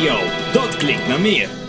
Radio. Dat klinkt naar meer.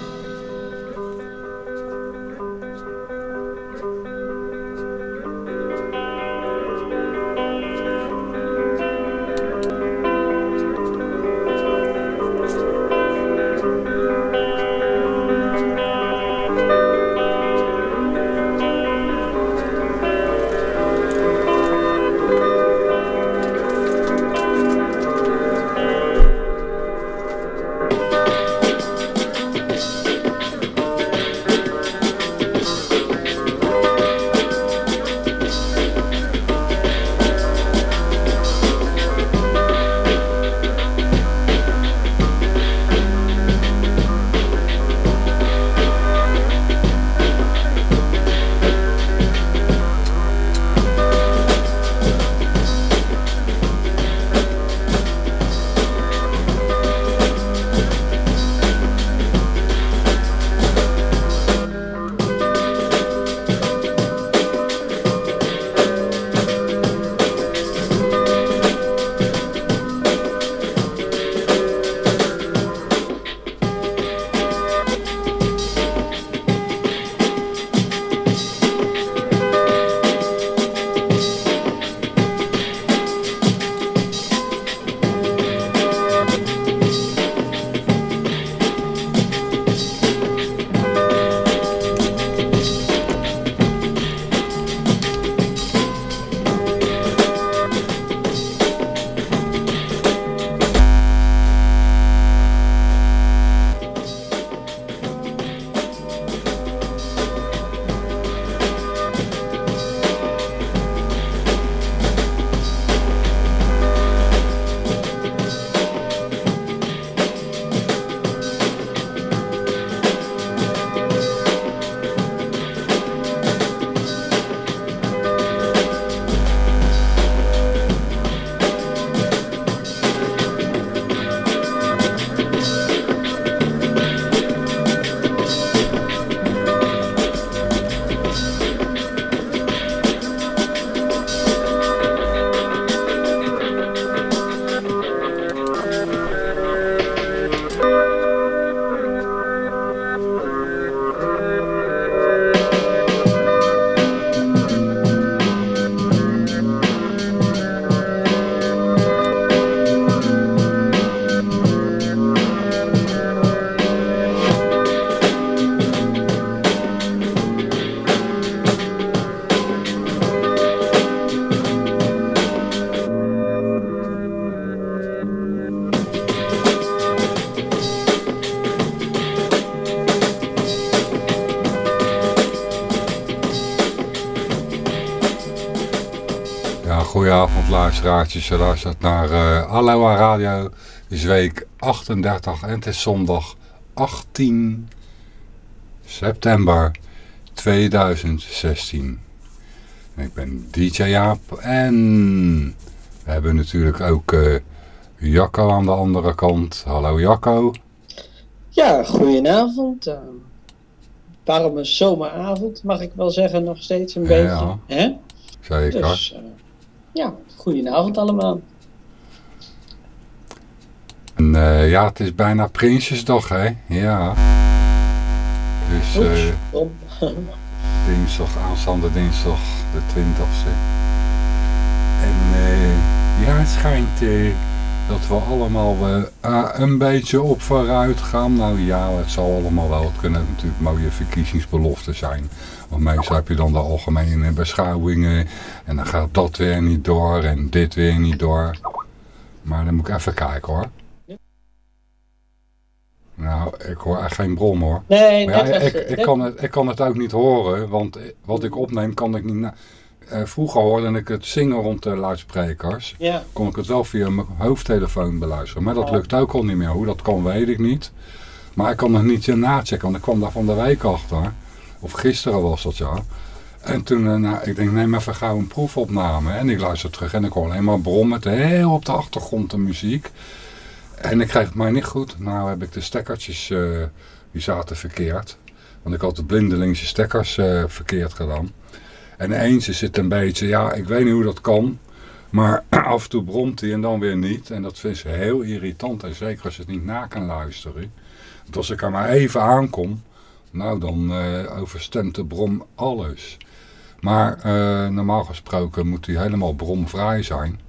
Je luistert naar uh, Aloha Radio. Het is week 38 en het is zondag 18 september 2016. Ik ben DJ Jaap en we hebben natuurlijk ook uh, Jacco aan de andere kant. Hallo Jacco. Ja, goedenavond. Uh, warme zomeravond mag ik wel zeggen nog steeds een beetje. Hè? Zeker. Dus, ja, goedenavond allemaal. En, uh, ja, het is bijna Prinsjesdag, hè? Ja. Dus uh, dinsdag, aanstaande dinsdag, de 20ste. En uh, ja, het schijnt dat we allemaal een beetje op vooruit gaan. Nou ja, het zal allemaal wel. Het kunnen natuurlijk mooie verkiezingsbeloften zijn. Want meestal heb je dan de algemene beschouwingen. En dan gaat dat weer niet door en dit weer niet door. Maar dan moet ik even kijken hoor. Nou, ik hoor echt geen brom hoor. Nee, ja, ik, ik, kan het, ik kan het ook niet horen, want wat ik opneem kan ik niet... Uh, vroeger hoorde ik het zingen rond de luidsprekers. Ja. Kon ik het wel via mijn hoofdtelefoon beluisteren. Maar dat lukt ook al niet meer. Hoe dat kan weet ik niet. Maar ik kan het niet nachecken, want ik kwam daar van de week achter. Of gisteren was dat ja. En toen, uh, nou, ik denk, neem even gauw een proefopname. En ik luister terug en ik hoor alleen maar brommen. Heel op de achtergrond de muziek. En ik kreeg het maar niet goed. Nou heb ik de stekkertjes, uh, die zaten verkeerd. Want ik had de blindelingse stekkers uh, verkeerd gedaan. En eens is het een beetje, ja, ik weet niet hoe dat kan. Maar af en toe bromt hij en dan weer niet. En dat vind ze heel irritant. En zeker als je het niet na kan luisteren. Want als ik er maar even aankom. Nou, dan uh, overstemt de brom alles. Maar uh, normaal gesproken moet hij helemaal bromvrij zijn.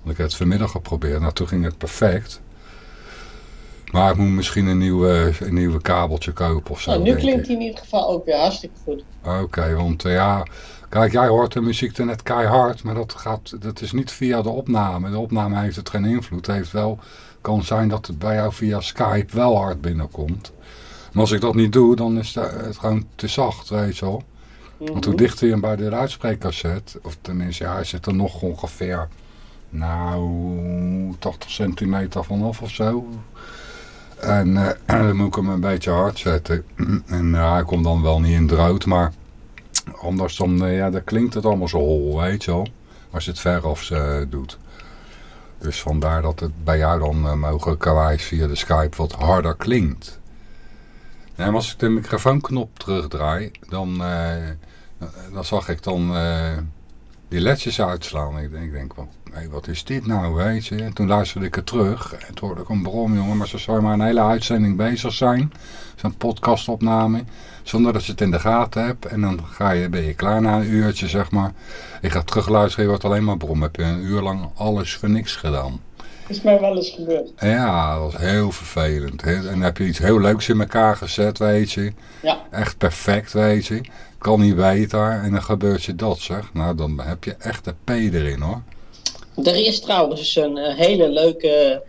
Want ik heb het vanmiddag geprobeerd. Nou, toen ging het perfect. Maar ik moet misschien een, nieuwe, een nieuwe kabeltje kopen of zo. Nou, nu klinkt hij in ieder geval ook weer hartstikke goed. Oké, want uh, ja... Kijk, jij hoort de muziek er net keihard, maar dat, gaat, dat is niet via de opname. De opname heeft het geen invloed. Het heeft wel, kan zijn dat het bij jou via Skype wel hard binnenkomt. Maar als ik dat niet doe, dan is het gewoon te zacht, weet je wel. Want hoe dichter je hem bij de luidspreker zet, of tenminste, ja, hij zit er nog ongeveer, nou, 80 centimeter vanaf of zo. En uh, dan moet ik hem een beetje hard zetten. En uh, hij komt dan wel niet in drood, maar anders dan, uh, ja, dan klinkt het allemaal zo hol, weet je wel. Als je het veraf doet. Dus vandaar dat het bij jou dan mogelijkerwijs via de Skype wat harder klinkt. En als ik de microfoonknop terugdraai, dan, dan zag ik dan die ledjes uitslaan. Ik denk, ik denk hey, wat is dit nou, weet. En toen luisterde ik het terug en toen hoorde ik een brom, jongen. Maar ze zou maar een hele uitzending bezig zijn. Zo'n podcastopname. Zonder dat je het in de gaten hebt. En dan ga je, ben je klaar na een uurtje, zeg maar. Ik ga terugluisteren, je wordt alleen maar brom. Heb je een uur lang alles voor niks gedaan. Is mij wel eens gebeurd. Ja, dat was heel vervelend. En dan heb je iets heel leuks in elkaar gezet, weet je. Ja. Echt perfect, weet je. Kan niet beter. En dan gebeurt je dat, zeg. Nou, dan heb je echt de P erin, hoor. Er is trouwens een uh, hele leuke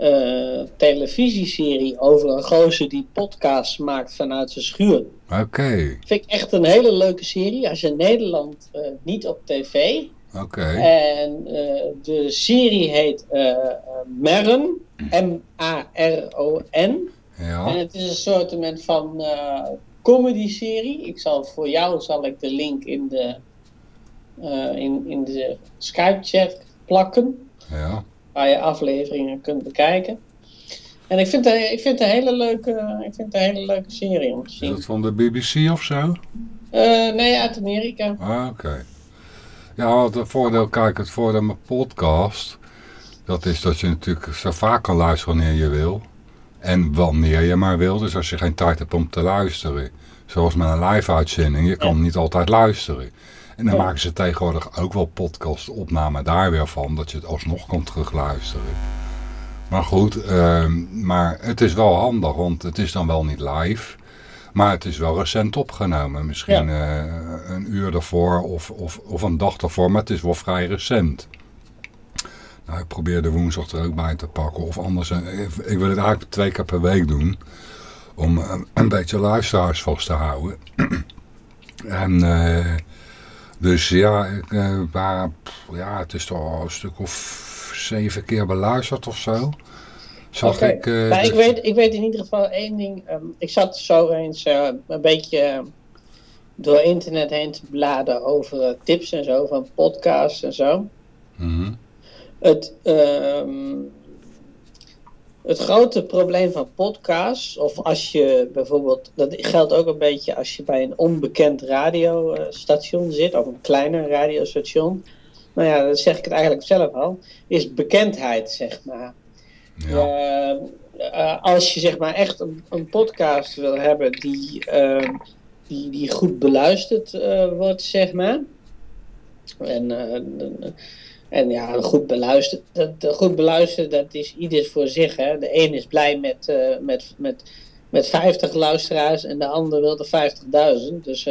uh, televisieserie over een gozer die podcasts maakt vanuit zijn schuur. Oké. Okay. Vind ik echt een hele leuke serie. Als je in Nederland uh, niet op tv. Oké. Okay. En de serie heet Merren. M-A-R-O-N. Ja. En het is een soort van comedy-serie. Ik zal voor jou zal ik de link in de, in, in de Skype-chat plakken. Ja. Waar je afleveringen kunt bekijken. En ik vind, het, ik vind, het een hele leuke, ik vind het een hele leuke serie om te zien. Is dat van de BBC of zo? Uh, nee, uit Amerika. Ah, oké. Okay. Ja, het voordeel, kijk, het voordeel met podcast, dat is dat je natuurlijk zo vaak kan luisteren wanneer je wil. En wanneer je maar wil. Dus als je geen tijd hebt om te luisteren. Zoals met een live uitzending, je kan ja. niet altijd luisteren. En dan ja. maken ze tegenwoordig ook wel podcast-opnamen daar weer van, dat je het alsnog kan terugluisteren. Maar goed, uh, maar het is wel handig, want het is dan wel niet live. Maar het is wel recent opgenomen. Misschien ja. uh, een uur daarvoor of, of, of een dag daarvoor, maar het is wel vrij recent. Nou, ik probeer de woensdag er ook bij te pakken. Of anders, uh, ik wil het eigenlijk twee keer per week doen. Om uh, een beetje luisteraars vast te houden. en... Dus ja, ik, uh, ja, het is toch al een stuk of zeven keer beluisterd of zo. Zag okay. ik, uh, nou, ik, weet, ik weet in ieder geval één ding. Um, ik zat zo eens uh, een beetje door internet heen te bladen over tips en zo, van podcasts en zo. Mm -hmm. Het, um, het grote probleem van podcasts, of als je bijvoorbeeld, dat geldt ook een beetje als je bij een onbekend radiostation zit, of een kleiner radiostation. Nou ja, dat zeg ik het eigenlijk zelf al, is bekendheid, zeg maar. Ja. Uh, uh, als je zeg maar echt een, een podcast wil hebben die, uh, die, die goed beluisterd uh, wordt, zeg maar. En en ja, goed beluisterd, dat, goed beluisterd, dat is ieders voor zich. Hè. De een is blij met, met, met, met 50 luisteraars en de ander wil er 50.000. Dus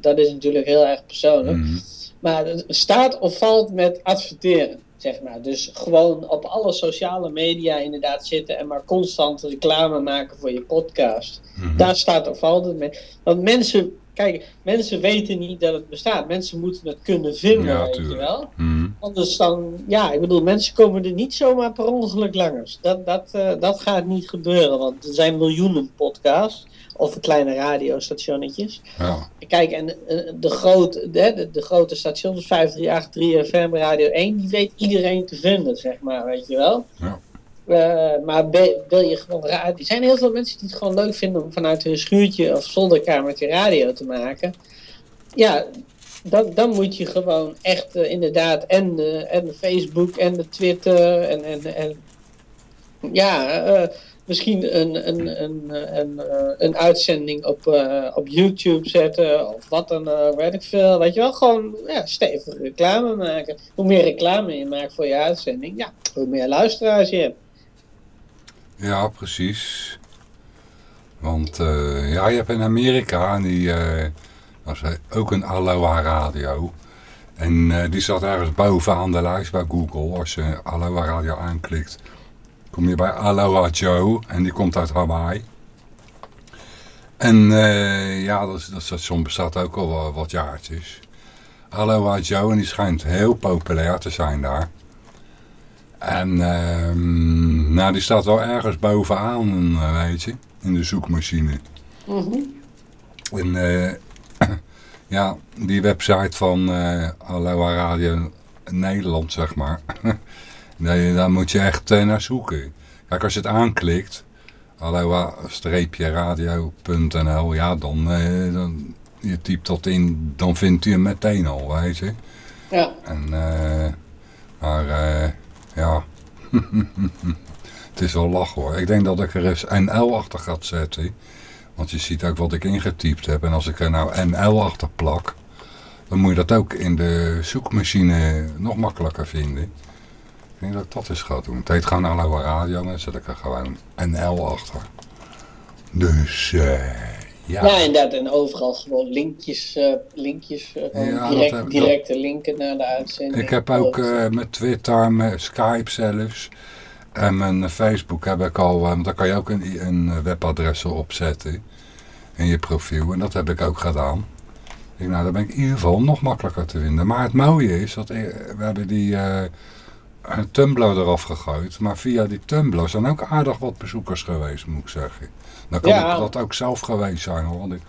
dat is natuurlijk heel erg persoonlijk. Mm -hmm. Maar het staat of valt met adverteren, zeg maar. Dus gewoon op alle sociale media inderdaad zitten en maar constant reclame maken voor je podcast. Mm -hmm. Daar staat of valt het mee. Want mensen Kijk, mensen weten niet dat het bestaat. Mensen moeten het kunnen vinden, ja, weet je wel. Mm. Anders dan, ja, ik bedoel, mensen komen er niet zomaar per ongeluk langs. Dat, dat, uh, dat gaat niet gebeuren, want er zijn miljoenen podcasts. Of kleine radiostationnetjes. Ja. Kijk, en uh, de, grote, de, de, grote stations, 538, 3FM, Radio 1, die weet iedereen te vinden, zeg maar, weet je wel. Ja. Uh, maar wil je gewoon radio... Er zijn heel veel mensen die het gewoon leuk vinden om vanuit hun schuurtje of zolderkamertje radio te maken. Ja, dan, dan moet je gewoon echt inderdaad en de, en de Facebook en de Twitter en, en, en ja, misschien een, een, een, een, een uitzending op, op YouTube zetten of wat dan uh, weet ik veel. Weet je wel, gewoon ja, stevig reclame maken. Hoe meer reclame je maakt voor je uitzending, ja, hoe meer luisteraars je hebt. Ja, precies. Want uh, ja, je hebt in Amerika, en die uh, was ook een Aloha radio. En uh, die zat ergens bovenaan de lijst bij Google. Als je Aloha radio aanklikt, kom je bij Aloha Joe. En die komt uit Hawaii. En ja, dat, dat station bestaat ook al wat jaartjes. Aloha Joe, en die schijnt heel populair te zijn daar. En uh, nou, die staat wel ergens bovenaan, weet je, in de zoekmachine. Mm En uh, ja, die website van uh, Aloha Radio Nederland, zeg maar. nee, daar moet je echt uh, naar zoeken. Kijk, als je het aanklikt, aloha-radio.nl, ja, dan, dan, je typt dat in, dan vindt hij hem meteen al, weet je. Ja. En, maar ja, het is wel lach hoor. Ik denk dat ik er eens NL achter ga zetten. Want je ziet ook wat ik ingetypt heb. En als ik er nou NL achter plak, dan moet je dat ook in de zoekmachine nog makkelijker vinden. Ik denk dat ik dat eens ga doen. Het heet gewoon Aloha Radio, dan zet ik er gewoon NL achter. Dus, uh, ja. Ja, inderdaad. En overal gewoon linkjes, uh, linkjes uh, ja, direct, heb, directe linken naar de uitzending. Ik heb ook uh, met Twitter, met Skype zelfs. En mijn Facebook heb ik al, want daar kan je ook een, een webadres opzetten in je profiel. En dat heb ik ook gedaan. Ik, nou, dan ben ik in ieder geval nog makkelijker te vinden. Maar het mooie is, dat we hebben die Tumblr eraf gegooid. Maar via die Tumblr zijn ook aardig wat bezoekers geweest, moet ik zeggen. Dan kan ja. ik dat ook zelf geweest zijn hoor. Want, ik,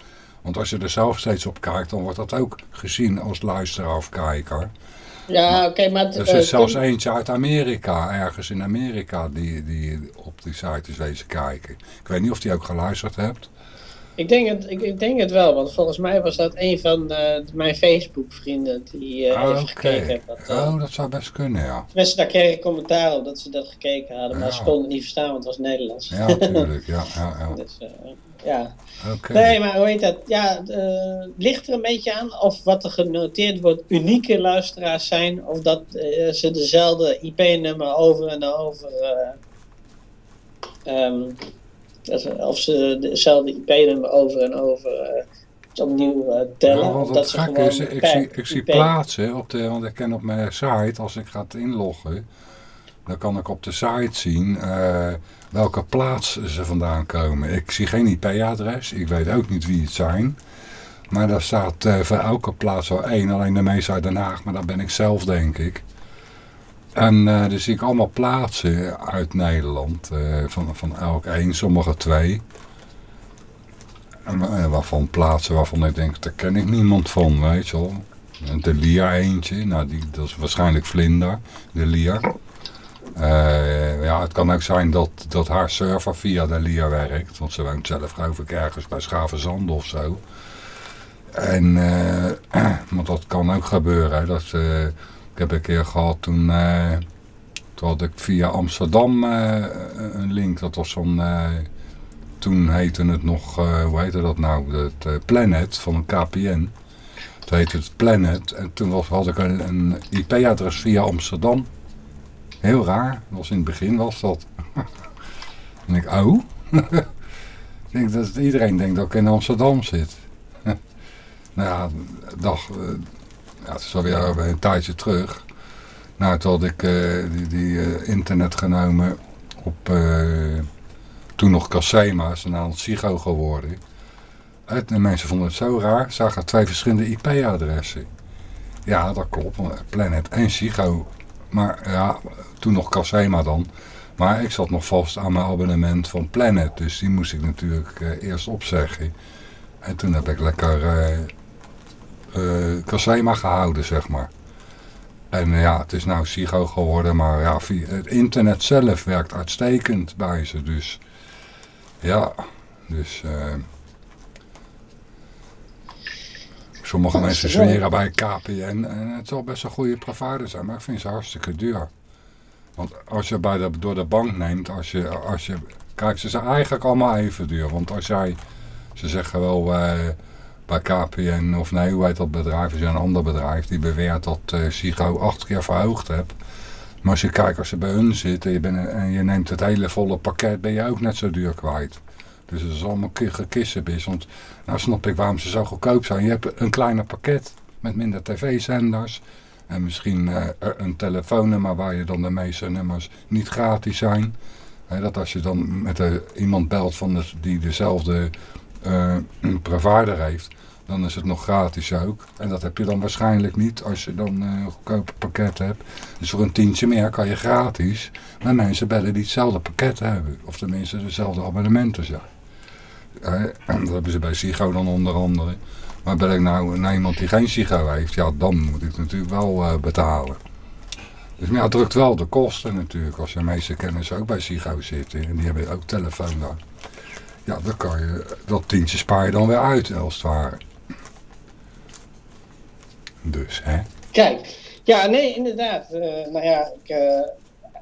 want, als je er zelf steeds op kijkt, dan wordt dat ook gezien als luisteraar of kijker. Ja, oké, okay, maar... Er zit zelfs eentje uit Amerika, ergens in Amerika, die, die op die site is wezen kijken. Ik weet niet of die ook geluisterd hebt. Ik denk, het, ik, ik, denk het wel, want volgens mij was dat een van de, mijn Facebook-vrienden die uh, ah, even gekeken heeft. Dat, uh, oh, dat zou best kunnen, ja. Mensen, daar kreeg ik commentaar op dat ze dat gekeken hadden, maar ja. ze konden het niet verstaan, want het was Nederlands. Ja, natuurlijk, ja. ja, ja. dus, uh, ja. Okay. Nee, maar hoe heet dat? Ja, ligt er een beetje aan of wat er genoteerd wordt unieke luisteraars zijn, of dat ze dezelfde IP-nummer over en over... Um, of ze dezelfde IP-nummer over en over uh, opnieuw uh, tellen. Ja, want dat gek is, ik zie, ik zie plaatsen, op de, want ik ken op mijn site, als ik ga inloggen, dan kan ik op de site zien uh, welke plaats ze vandaan komen. Ik zie geen IP-adres, ik weet ook niet wie het zijn. Maar daar staat uh, voor elke plaats wel één, alleen de meeste uit Den Haag, maar dat ben ik zelf denk ik. En uh, dus ik allemaal plaatsen uit Nederland, uh, van, van elk één, sommige twee. En uh, waarvan plaatsen waarvan ik denk, daar ken ik niemand van, weet je wel. De Lia eentje, nou die, dat is waarschijnlijk Vlinder, de Lia. ja, het kan ook zijn dat, dat haar server via de Lia werkt, want ze woont zelf geloof ik ergens bij Schavenzand of zo. En, want dat kan ook gebeuren, dat ik heb een keer gehad toen, uh, toen had ik via Amsterdam uh, een link. Dat was zo'n, uh, toen heette het nog, hoe heette dat nou, het Planet van een KPN. Het heette het Planet en toen was, had ik een, een IP-adres via Amsterdam. Heel raar, was in het begin was dat. en ik, oh? ik denk dat iedereen denkt dat ik in Amsterdam zit. nou ja, dag ja, het is alweer een tijdje terug. Nou, toen had ik uh, die, die uh, internet genomen op uh, toen nog Casema, is een aantal Sigo geworden. En de mensen vonden het zo raar, zagen twee verschillende IP-adressen. Ja, dat klopt, Planet en Sigo. Maar ja, toen nog Casema dan. Maar ik zat nog vast aan mijn abonnement van Planet, dus die moest ik natuurlijk eerst opzeggen. En toen heb ik lekker Casema gehouden, zeg maar. En ja, het is nou Sigo geworden, maar ja, het internet zelf werkt uitstekend bij ze. Dus ja, dus... Uh, Sommige mensen zweren bij KPN en het zal best een goede provider zijn, maar ik vind ze hartstikke duur. Want als je bij de, door de bank neemt, als je, als je, kijk ze zijn eigenlijk allemaal even duur. Want als jij, ze zeggen wel uh, KPN of nee, hoe heet dat bedrijf, is een ander bedrijf die beweert dat uh, Sigo acht keer verhoogd hebt. Maar als je kijkt, als je bij hun zit en je, bent, en je neemt het hele volle pakket, ben je ook net zo duur kwijt. Dus het is allemaal gekissenbis. Want nou snap ik waarom ze zo goedkoop zijn. Je hebt een kleiner pakket met minder tv-zenders. En misschien uh, een telefoonnummer waar je dan de meeste nummers niet gratis zijn. Dat als je dan met de, iemand belt van de, die dezelfde uh, provider heeft, dan is het nog gratis ook. En dat heb je dan waarschijnlijk niet als je dan een goedkope pakket hebt. Dus voor een tientje meer kan je gratis met mensen bellen die hetzelfde pakket hebben. Of tenminste dezelfde abonnementen zijn. dat hebben ze bij Sigo dan onder andere. Maar ben ik nou naar iemand die geen Sigo heeft, ja dan moet ik natuurlijk wel betalen. Dus maar ja, drukt wel de kosten natuurlijk. Als de meeste kennis ook bij Sigo zitten en die hebben ook telefoon dan. Ja, dan kan je dat tientje spaar je dan weer uit als het ware. Dus, hè. Kijk, ja, nee, inderdaad. Uh, nou ja, ik, uh,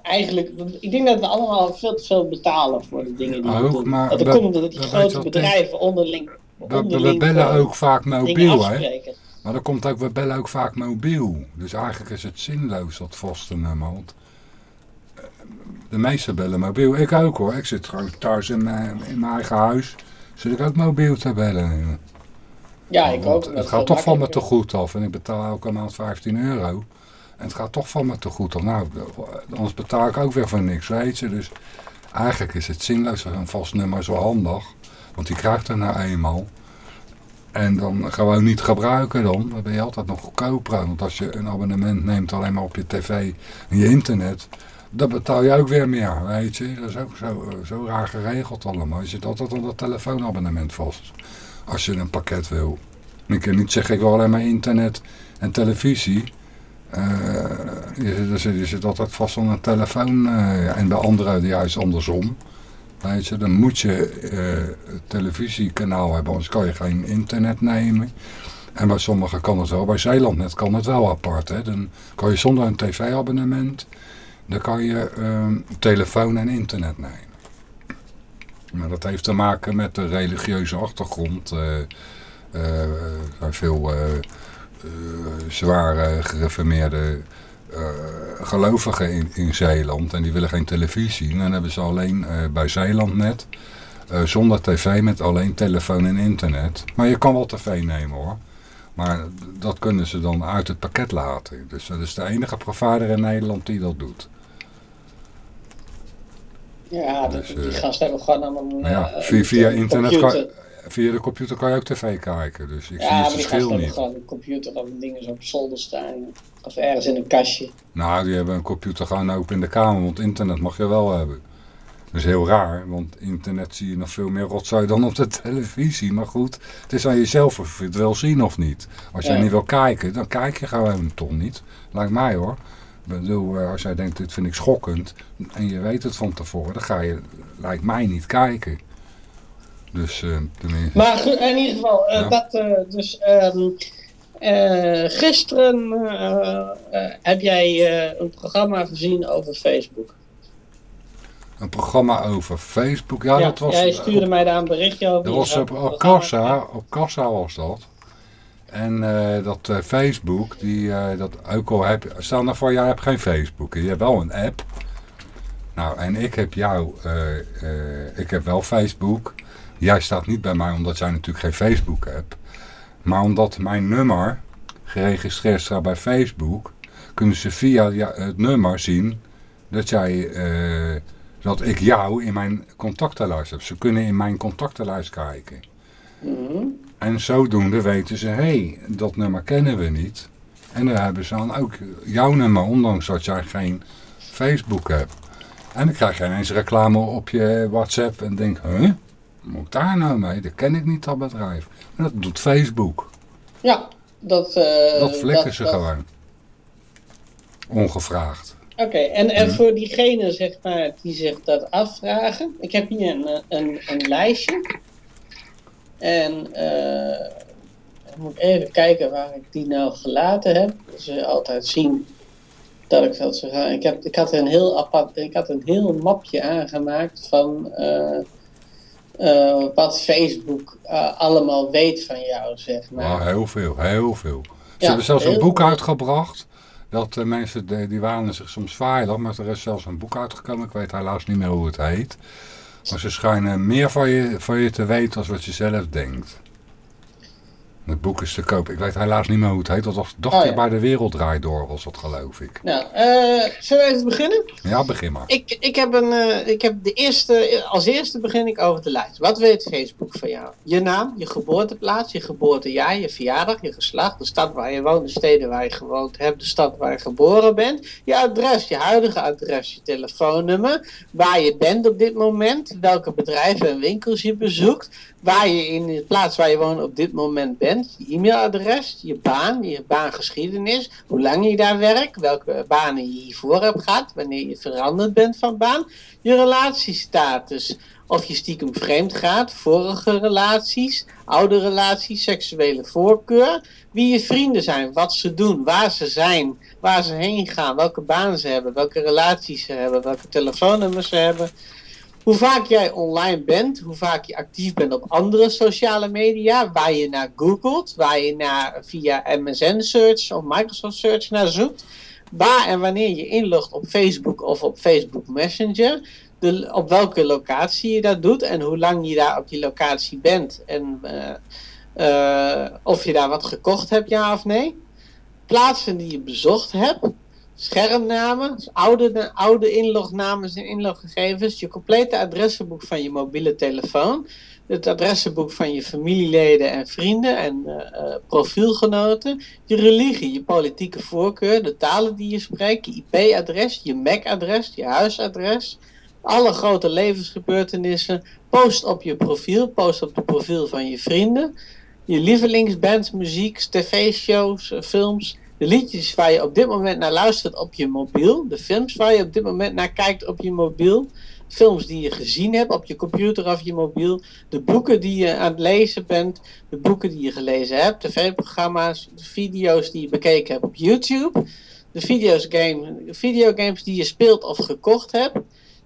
eigenlijk, ik denk dat we allemaal veel te veel betalen voor de dingen die we ook, doen. Maar dat komt omdat die grote bedrijven onderling, onderling... We, we bellen ook vaak mobiel, hè. Maar dan komt ook, we bellen ook vaak mobiel. Dus eigenlijk is het zinloos, dat vaste nummer. Want de meeste bellen mobiel. Ik ook hoor. Ik zit gewoon thuis in mijn, in mijn eigen huis. Zit ik ook mobiel te bellen. Ja, ik ook. Het gaat toch van me te goed af. En ik betaal elke maand 15 euro. En het gaat toch van me te goed af. Nou, anders betaal ik ook weer voor niks, weet je. Dus eigenlijk is het zinloos. Een vast nummer zo handig. Want die krijgt er nou eenmaal. En dan gewoon niet gebruiken dan. Dan ben je altijd nog goedkoper. Want als je een abonnement neemt alleen maar op je tv en je internet. Dan betaal je ook weer meer, weet je. Dat is ook zo, zo raar geregeld allemaal. Je zit altijd op dat telefoonabonnement vast. Als je een pakket wil. Ik kan niet zeggen, ik wil alleen maar internet en televisie. Uh, je, zit, je zit altijd vast aan een telefoon. Uh, en bij anderen juist andersom. Weet je, dan moet je uh, televisiekanaal hebben, anders kan je geen internet nemen. En bij sommigen kan het wel. Bij Zeelandnet kan het wel apart. Hè. Dan kan je zonder een tv-abonnement, dan kan je telefoon en internet nemen. Maar dat heeft te maken met de religieuze achtergrond. er zijn veel zwaar gereformeerde gelovigen in, Zeeland. En die willen geen televisie. Dan hebben ze alleen bij Zeelandnet, zonder tv, met alleen telefoon en internet. Maar je kan wel tv nemen hoor. Maar dat kunnen ze dan uit het pakket laten. Dus dat is de enige provider in Nederland die dat doet. Ja, dus, die, die gasten hebben gewoon aan een, ja, via, via internet kan, via de computer kan je ook tv kijken. Dus ik ja, zie maar het verschil niet. hebben gewoon een computer of dingen zo op zolder staan. Of ergens in een kastje. Nou, die hebben een computer gewoon open in de kamer, want internet mag je wel hebben. Dat is heel raar, want internet zie je nog veel meer rotzooi dan op de televisie. Maar goed, het is aan jezelf of je het wil zien of niet. Als jij Ja. niet wil kijken, dan kijk je gewoon toch niet. Lijkt mij hoor. Ik bedoel, eh, als jij denkt, dit vind ik schokkend, en je weet het van tevoren, dan ga je, lijkt mij, niet kijken. Dus, eh, tenminste... Maar goed, in ieder geval, eh, Ja. dat eh, dus... ehm, eh, gisteren heb jij een programma gezien over Facebook. Een programma over Facebook, ja, dat was... jij stuurde mij daar een berichtje over. Dat was op, op Kassa, op Kassa was dat. En eh, dat eh, Facebook, die, eh, dat al heb, stel nou voor, jij hebt geen Facebook, je hebt wel een app. Nou, en ik heb jou, ik heb wel Facebook. Jij staat niet bij mij omdat jij natuurlijk geen Facebook hebt. Maar omdat mijn nummer geregistreerd staat bij Facebook, kunnen ze via het nummer zien dat jij, dat ik jou in mijn contactenlijst heb. Ze kunnen in mijn contactenlijst kijken. Mhm. En zodoende weten ze, hé, hey, dat nummer kennen we niet. En dan hebben ze dan ook jouw nummer, ondanks dat jij geen Facebook hebt. En dan krijg je ineens reclame op je WhatsApp en denk, huh, wat moet ik daar nou mee? Dat ken ik niet, dat bedrijf. En dat doet Facebook. Ja, dat... eh, Dat flikken ze dat- gewoon. Ongevraagd. Oké, en, en Mhm. voor diegenen zeg maar, die zich dat afvragen, ik heb hier een, een, een lijstje. En eh, Dan moet ik even kijken waar ik die nou gelaten heb. Ze je altijd zien dat ik dat zo ga. Ik, heb, ik, had een heel apart, ik had een heel mapje aangemaakt van uh, uh, wat Facebook allemaal weet van jou, zeg maar. Oh, heel veel, heel veel. Ze ja, hebben zelfs een boek uitgebracht. Dat uh, mensen, die, die wanen zich soms veilig, maar er is zelfs een boek uitgekomen. Ik weet helaas niet meer hoe het heet. Maar ze schijnen meer van je, van je te weten als wat je zelf denkt. Het boek is te koop. Ik weet helaas niet meer hoe het heet. Dat was Dochter oh, ja. bij de Wereld draait door, was dat geloof ik. Nou, uh, zullen we even beginnen? Ja, begin maar. Ik, ik, heb een, uh, ik heb de eerste, als eerste begin ik over de lijst. Wat weet Facebook van jou? Je naam, je geboorteplaats, je geboortejaar, je verjaardag, je geslacht, de stad waar je woont, de steden waar je gewoond hebt, de stad waar je geboren bent, je adres, je huidige adres, je telefoonnummer, waar je bent op dit moment, welke bedrijven en winkels je bezoekt, waar je in de plaats waar je woont op dit moment bent, je e-mailadres, je baan, je baangeschiedenis, hoe lang je daar werkt, welke banen je hiervoor hebt gehad, wanneer je veranderd bent van baan, je relatiestatus, of je stiekem vreemd gaat, vorige relaties, oude relaties, seksuele voorkeur, wie je vrienden zijn, wat ze doen, waar ze zijn, waar ze heen gaan, welke baan ze hebben, welke relaties ze hebben, welke telefoonnummers ze hebben hoe vaak jij online bent, hoe vaak je actief bent op andere sociale media, waar je naar googelt, waar je naar via MSN Search of Microsoft Search naar zoekt, waar en wanneer je inlogt op Facebook of op Facebook Messenger, de, op welke locatie je dat doet en hoe lang je daar op die locatie bent en uh, uh, of je daar wat gekocht hebt, ja of nee. Plaatsen die je bezocht hebt, schermnamen, dus oude, oude inlognamen en inloggegevens, je complete adressenboek van je mobiele telefoon, het adressenboek van je familieleden en vrienden en uh, uh, profielgenoten, je religie, je politieke voorkeur, de talen die je spreekt, je IP-adres, je MAC-adres, je huisadres, alle grote levensgebeurtenissen, post op je profiel, post op het profiel van je vrienden, je lievelingsbands, muziek, tv-shows, films, de liedjes waar je op dit moment naar luistert op je mobiel, de films waar je op dit moment naar kijkt op je mobiel, films die je gezien hebt op je computer of je mobiel, de boeken die je aan het lezen bent, de boeken die je gelezen hebt, tv-programma's, de video's die je bekeken hebt op YouTube, de videogames die je speelt of gekocht hebt,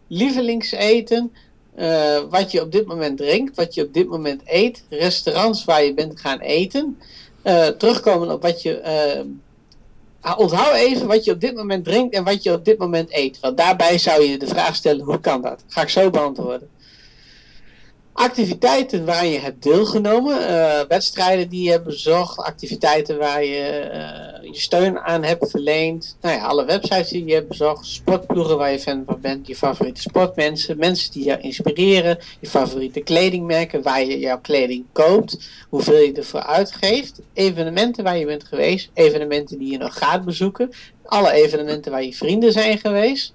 lievelingseten, uh, wat je op dit moment drinkt, wat je op dit moment eet, restaurants waar je bent gaan eten, uh, terugkomen op wat je Ah, onthoud even wat je op dit moment drinkt en wat je op dit moment eet. Want daarbij zou je de vraag stellen, hoe kan dat? Ga ik zo beantwoorden. Activiteiten waar je hebt deelgenomen, uh, wedstrijden die je hebt bezocht, activiteiten waar je uh, je steun aan hebt verleend. Nou ja, alle websites die je hebt bezocht, sportploegen waar je fan van bent, je favoriete sportmensen, mensen die jou inspireren, je favoriete kledingmerken, waar je jouw kleding koopt, hoeveel je ervoor uitgeeft, evenementen waar je bent geweest, evenementen die je nog gaat bezoeken, alle evenementen waar je vrienden zijn geweest,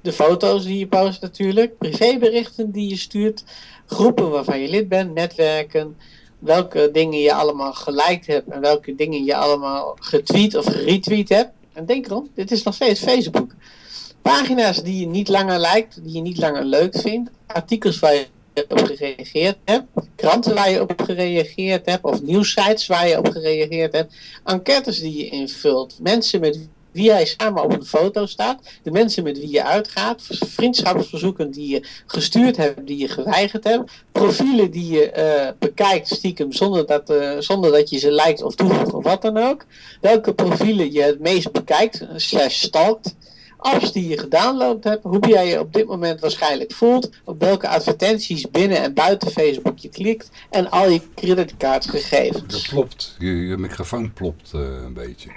de foto's die je post natuurlijk, privéberichten die je stuurt groepen waarvan je lid bent, netwerken, welke dingen je allemaal geliked hebt en welke dingen je allemaal getweet of geretweet hebt. En denk erom, dit is nog steeds Facebook. Pagina's die je niet langer lijkt, die je niet langer leuk vindt, artikels waar je op gereageerd hebt, kranten waar je op gereageerd hebt, of nieuwsites waar je op gereageerd hebt, enquêtes die je invult, mensen met wie jij samen op een foto staat, de mensen met wie je uitgaat, vriendschapsverzoeken die je gestuurd hebt, die je geweigerd hebt, profielen die je uh, bekijkt stiekem zonder dat, uh, zonder dat je ze lijkt of toevoegt of wat dan ook, welke profielen je het meest bekijkt, slash stalkt, apps die je gedownload hebt, hoe jij je op dit moment waarschijnlijk voelt, op welke advertenties binnen en buiten Facebook je klikt. En al je creditcardgegevens. Dat klopt, je, je microfoon plopt uh, een beetje.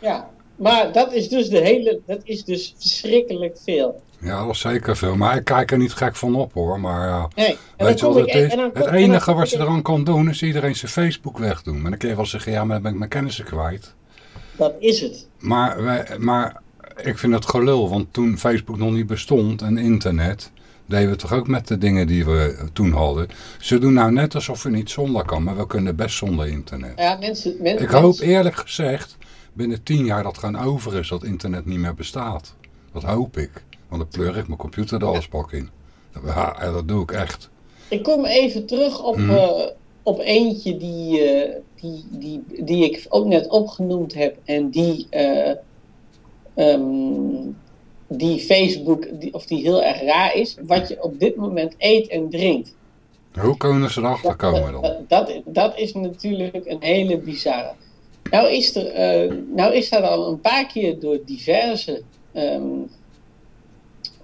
Ja, maar dat is dus de hele, dat is dus verschrikkelijk veel. Ja, dat is zeker veel. Maar ik kijk er niet gek van op hoor. Maar ja, nee, weet je wat het is? het enige wat je eraan kan doen is iedereen zijn Facebook wegdoen. Maar dan kun je wel zeggen, ja, maar dan ben ik mijn kennissen kwijt. Dat is het. Maar, wij, maar ik vind het gelul, want toen Facebook nog niet bestond en internet, deden we toch ook met de dingen die we toen hadden. Ze doen nou net alsof we niet zonder kan, maar we kunnen best zonder internet. Ja, mensen, mensen, ik hoop eerlijk gezegd binnen tien jaar dat gaan over is, dat internet niet meer bestaat. Dat hoop ik. Want dan pleur ik mijn computer de afspak in. Ja, dat doe ik echt. Ik kom even terug op, mm. uh, op eentje die, uh, die, die, die ik ook net opgenoemd heb en die, uh, um, die Facebook, die, of die heel erg raar is, wat je op dit moment eet en drinkt. Hoe kunnen ze erachter komen dan? Dat, dat, dat, is natuurlijk een hele bizarre. Nou is, er, uh, nou is dat al een paar keer door diverse, um,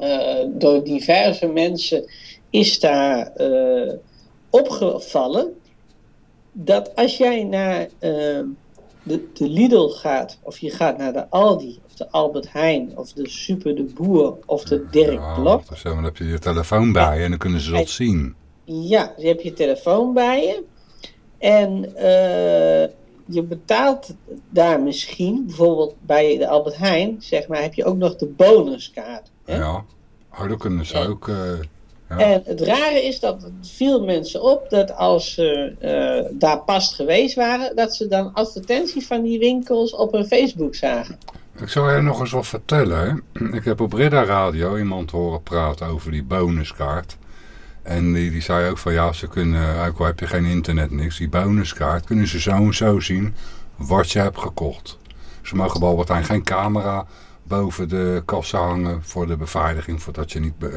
uh, door diverse mensen is daar uh, opgevallen dat als jij naar de, de Lidl gaat, of je gaat naar de Aldi, of de Albert Heijn, of de Super de Boer, of de Dirk ja, Blok. Zo, dan heb je je telefoon bij je en dan kunnen ze dat zien. Ja, je hebt je telefoon bij je. En je betaalt daar misschien, bijvoorbeeld bij de Albert Heijn, zeg maar, heb je ook nog de bonuskaart. Hè? Ja, oh, dan kunnen ze En- ook... eh, ja. En het rare is dat het viel mensen op dat als ze eh, daar pas geweest waren, dat ze dan advertenties van die winkels op hun Facebook zagen. Ik zal je nog eens wat vertellen. hè. Ik heb op Ridda Radio iemand horen praten over die bonuskaart. En die, die zei ook van ja, ze kunnen, ook al heb je geen internet niks, die bonuskaart kunnen ze zo en zo zien wat je hebt gekocht. Ze mogen bij Albert Heijn geen camera boven de kassa hangen voor de beveiliging, voordat je niet eh,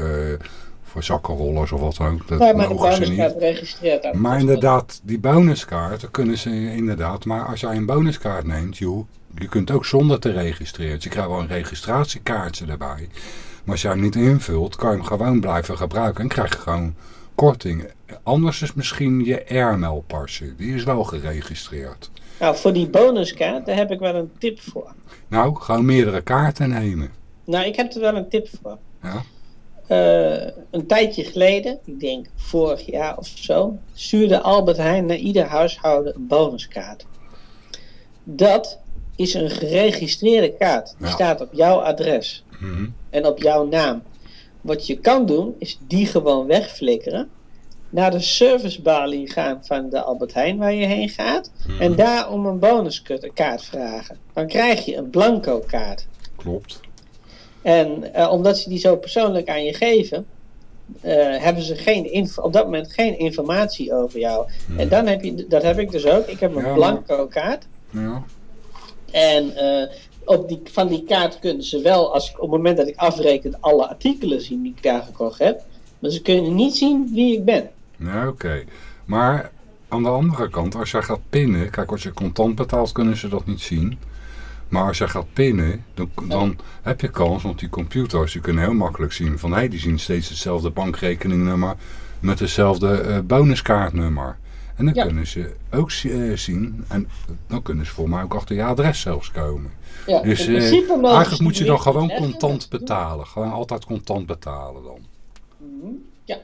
voor zakkenrollers of wat dan ook. Dat Nee, maar de ze bonuskaart registreert. Maar inderdaad, die bonuskaart, kunnen ze inderdaad. Maar als jij een bonuskaart neemt, joh, je kunt ook zonder te registreren. Dus je krijgt wel een registratiekaartje erbij. Maar als jij hem niet invult, kan je hem gewoon blijven gebruiken en krijg je gewoon korting. Anders is misschien je airmailpasje, die is wel geregistreerd. Nou, voor die bonuskaart, daar heb ik wel een tip voor. Nou, gewoon meerdere kaarten nemen. Nou, ik heb er wel een tip voor. Ja. Eh, een tijdje geleden, ik denk vorig jaar of zo, stuurde Albert Heijn naar ieder huishouden een bonuskaart. Dat is een geregistreerde kaart. Die Ja. staat op jouw adres Mhm. en op jouw naam. Wat je kan doen, is die gewoon wegflikkeren. Naar de servicebalie gaan van de Albert Heijn waar je heen gaat. Mhm. En daar om een bonuskaart vragen. Dan krijg je een blanco kaart. Klopt. En eh, omdat ze die zo persoonlijk aan je geven, eh, hebben ze geen op dat moment geen informatie over jou. En dan heb je, dat heb ik dus ook. Ik heb een Ja, blanco kaart. Ja. En eh, op die, van die kaart kunnen ze wel, als ik, op het moment dat ik afreken, alle artikelen zien die ik daar gekocht heb. Maar ze kunnen niet zien wie ik ben. Ja, oké. Maar aan de andere kant, als jij gaat pinnen... Kijk, als je contant betaalt, kunnen ze dat niet zien. Maar als jij gaat pinnen, dan, dan heb je kans... Want die computers, die kunnen heel makkelijk zien van... Hé, die zien steeds hetzelfde bankrekeningnummer... met hetzelfde eh, bonuskaartnummer. En dan Ja. kunnen ze ook eh, zien... En dan kunnen ze voor mij ook achter je adres zelfs komen. Ja, Dus in eh, eigenlijk moet je dan gewoon contant betalen. Gewoon altijd contant betalen dan. Mhm, Ja.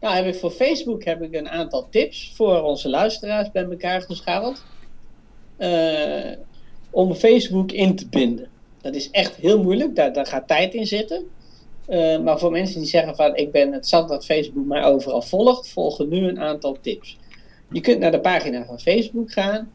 Nou, heb ik voor Facebook heb ik een aantal tips voor onze luisteraars bij elkaar gescharreld. Eh, om Facebook in te binden. Dat is echt heel moeilijk, daar, daar gaat tijd in zitten. Eh, maar voor mensen die zeggen van ik ben het zat dat Facebook mij overal volgt, volgen nu een aantal tips. Je kunt naar de pagina van Facebook gaan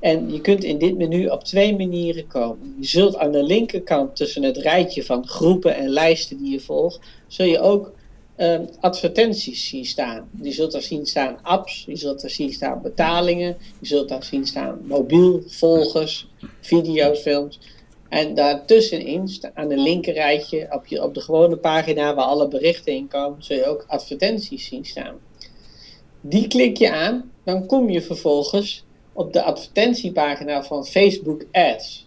en je kunt in dit menu op twee manieren komen. Je zult aan de linkerkant tussen het rijtje van groepen en lijsten die je volgt, zul je ook ehm, advertenties zien staan. Je zult daar zien staan apps, je zult daar zien staan betalingen, je zult daar zien staan mobiel, volgers, video's, films. En daartussenin, aan de linker rijtje, op, je, op de gewone pagina waar alle berichten in komen, zul je ook advertenties zien staan. Die klik je aan, dan kom je vervolgens op de advertentiepagina van Facebook Ads.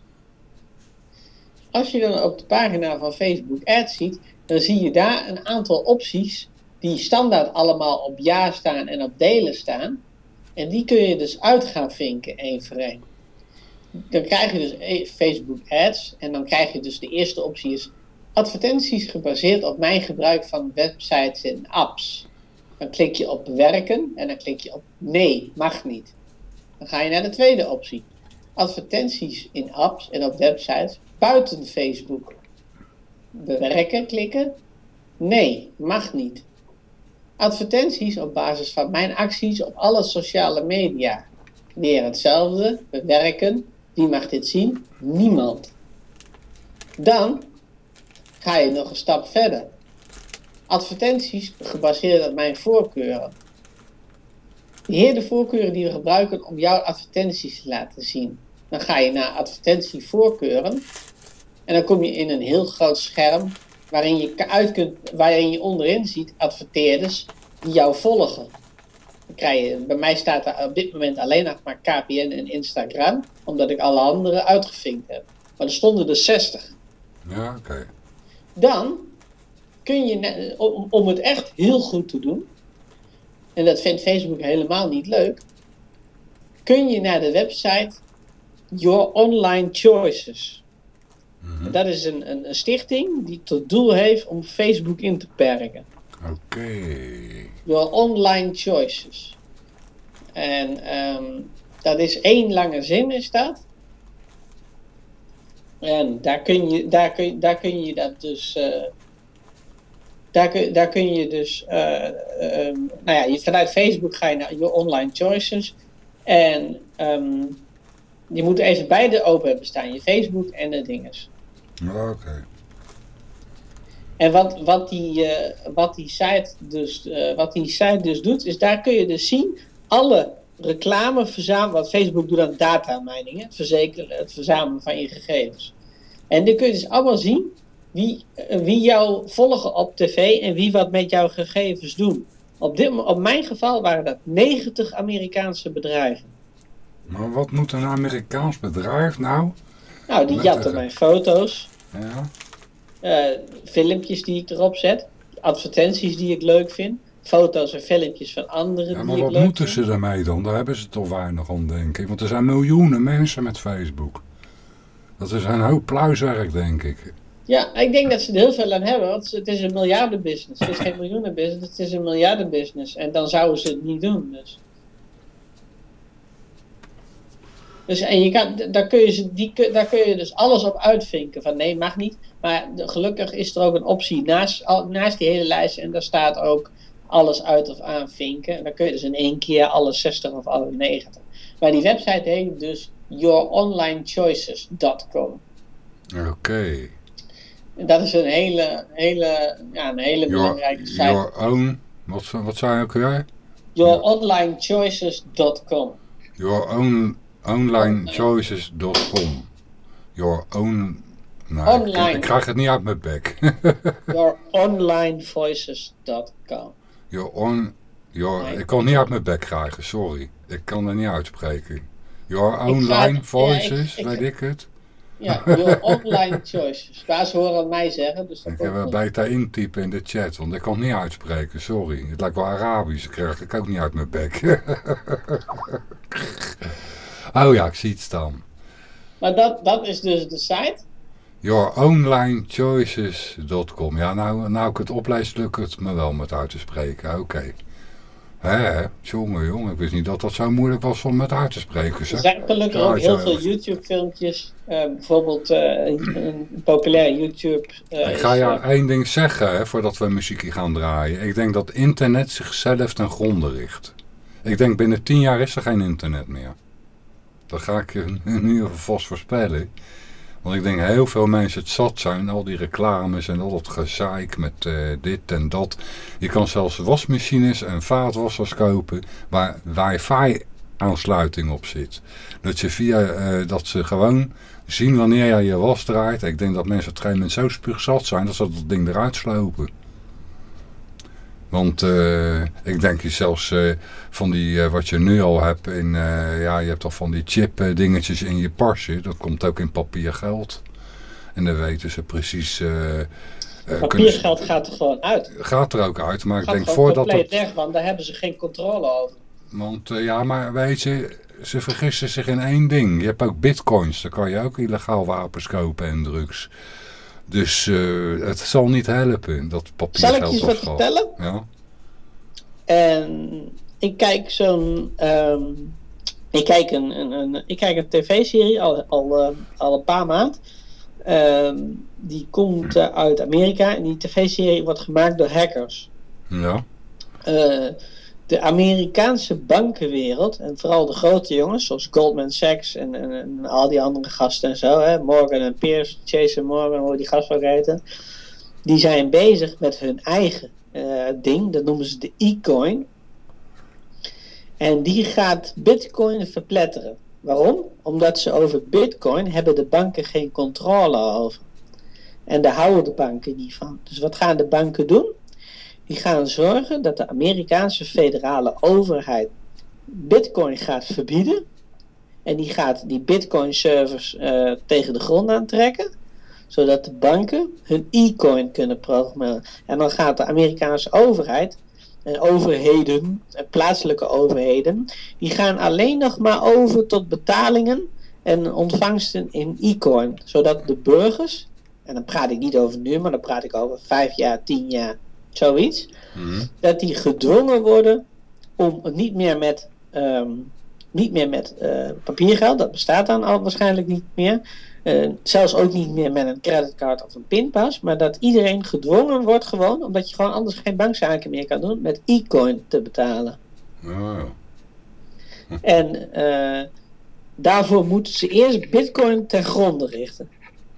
Als je dan op de pagina van Facebook Ads ziet, dan zie je daar een aantal opties die standaard allemaal op ja staan en op delen staan. En die kun je dus uit gaan vinken, één voor één. Dan krijg je dus e- Facebook Ads en dan krijg je dus de eerste optie is advertenties gebaseerd op mijn gebruik van websites en apps. Dan klik je op bewerken en dan klik je op nee, mag niet. Dan ga je naar de tweede optie. Advertenties in apps en op websites buiten Facebook. Bewerken klikken. Nee, mag niet. Advertenties op basis van mijn acties op alle sociale media. Weer hetzelfde. Bewerken. Wie mag dit zien? Niemand. Dan ga je nog een stap verder. Advertenties gebaseerd op mijn voorkeuren. Beheer de voorkeuren die we gebruiken om jouw advertenties te laten zien. Dan ga je naar advertentievoorkeuren. En dan kom je in een heel groot scherm waarin je, uit kunt, waarin je onderin ziet adverteerders die jou volgen. Dan krijg je, bij mij staat er op dit moment alleen nog maar KPN en Instagram, omdat ik alle andere uitgevinkt heb. Maar er stonden er 60. Ja, oké. Dan kun je, om, om het echt heel goed te doen, en dat vindt Facebook helemaal niet leuk, kun je naar de website Your Online Choices. Mhm. Dat is een, een, een, stichting die tot doel heeft om Facebook in te perken. Oké. Your Online Choices. En um, dat is één lange zin is dat. En daar kun je, daar kun, daar kun je dat dus. Uh, daar, kun, daar kun je dus. Uh, um, nou ja, vanuit Facebook ga je naar je online choices. En um, je moet even beide open hebben staan: je Facebook en de dinges. Oké. En wat, wat, die, uh, wat, die site dus, uh, wat die site dus doet, is daar kun je dus zien alle reclame verzamelen, wat Facebook doet aan data mining, het, verzekeren, het verzamelen van je gegevens. En dan kun je dus allemaal zien wie, wie jou volgen op tv en wie wat met jouw gegevens doen. Op, dit, op mijn geval waren dat 90 Amerikaanse bedrijven. Maar wat moet een Amerikaans bedrijf nou? Nou, die jatten mijn foto's. Ja. Uh, filmpjes die ik erop zet. Advertenties die ik leuk vind. Foto's en filmpjes van anderen ja, maar wat moeten ze daarmee dan? Daar hebben ze toch weinig om, denk ik. Want er zijn miljoenen mensen met Facebook. Dat is een hoop pluiswerk, denk ik. Ja, ik denk dat ze er heel veel aan hebben. Want het is een miljardenbusiness. Het is geen miljoenenbusiness, het is een miljardenbusiness. En dan zouden ze het niet doen. Dus. Dus, en je kan, daar, kun je, die, daar kun je dus alles op uitvinken. Van nee, mag niet. Maar gelukkig is er ook een optie naast, naast die hele lijst. En daar staat ook alles uit of aanvinken. En dan kun je dus in één keer alle 60 of alle 90. Maar die website heet dus youronlinechoices.com. Oké. En dat is een hele, hele, ja, een hele your, belangrijke site. Your own, wat, wat zei je ook weer? Youronlinechoices.com. Your own onlinechoices.com. Your own... Nou, Online. Ik, ik, krijg het niet uit mijn bek. Youronlinevoices.com. Your on... Your, Ik kan het niet uit mijn bek krijgen, sorry. Ik kan het niet uitspreken. Your online voices, ja, ik, weet ik het. Ja, your online choices. Ze horen mij zeggen. Dus ik heb het beter intypen in de chat, want ik kan het niet uitspreken, sorry. Het lijkt wel Arabisch, ik krijg ik ook niet uit mijn bek. Oh ja, ik zie het staan. Maar dat, dat is dus de site? Youronlinechoices.com Ja, nou, nou ik het oplees, lukt het me wel met uit te spreken. Oké. Okay. Hé, jongen, jongen, ik wist niet dat dat zo moeilijk was om met uit te spreken. Zeg. Er zijn gelukkig ook heel veel YouTube-filmpjes. Uh, bijvoorbeeld uh, een, populair YouTube... Uh, ik ga je één ding zeggen, hè, voordat we muziekje gaan draaien. Ik denk dat internet zichzelf ten gronde richt. Ik denk binnen tien jaar is er geen internet meer. Dat ga ik in ieder geval vast voorspellen. Want ik denk heel veel mensen het zat zijn. Al die reclames en al dat gezeik met uh, dit en dat. Je kan zelfs wasmachines en vaatwassers kopen waar wifi aansluiting op zit. Dat, je via, uh, dat ze gewoon zien wanneer jij je was draait. Ik denk dat mensen op een gegeven moment zo spuugzat zijn dat ze dat ding eruit slopen. Want uh, ik denk je zelfs uh, van die, uh, wat je nu al hebt, in, ja, je hebt al van die chip dingetjes in je pasje. Dat komt ook in papier geld. En dan weten ze precies... Papiergeld gaat er gewoon uit. Gaat er ook uit, maar gaat ik denk voordat... Het compleet weg, want daar hebben ze geen controle over. Want ja, maar weet je, ze vergissen zich in één ding. Je hebt ook bitcoins, daar kan je ook illegaal wapens kopen en drugs. Dus uh, het zal niet helpen, dat papiergeld Zal ik je wat vertellen? Ja. En ik kijk zo'n... Um, ik kijk een, een, een, ik kijk een tv-serie al, al, uh, al een paar maanden. Um, die komt uh, uit Amerika en die tv-serie wordt gemaakt door hackers. Ja. De Amerikaanse bankenwereld, en vooral de grote jongens, zoals Goldman Sachs en, en, al die andere gasten en zo, hè, Morgan en Pierce, Chase Morgan, hoe die gast ook heten, die zijn bezig met hun eigen uh, ding, dat noemen ze de e-coin. En die gaat bitcoin verpletteren. Waarom? Omdat ze over bitcoin hebben de banken geen controle over. En daar houden de banken niet van. Dus wat gaan de banken doen? Die gaan zorgen dat de Amerikaanse federale overheid bitcoin gaat verbieden. En die gaat die bitcoin servers uh, tegen de grond aantrekken. Zodat de banken hun e-coin kunnen programmeren. En dan gaat de Amerikaanse overheid en overheden, plaatselijke overheden, die gaan alleen nog maar over tot betalingen en ontvangsten in e-coin. Zodat de burgers, en dan praat ik niet over nu, maar dan praat ik over vijf jaar, tien jaar, zoiets, mhm. dat die gedwongen worden om niet meer met, um, niet meer met uh, papiergeld, dat bestaat dan al waarschijnlijk niet meer, uh, zelfs ook niet meer met een creditcard of een pinpas, maar dat iedereen gedwongen wordt gewoon, omdat je gewoon anders geen bankzaken meer kan doen, met e-coin te betalen. Oh. En uh, daarvoor moeten ze eerst bitcoin ten gronde richten.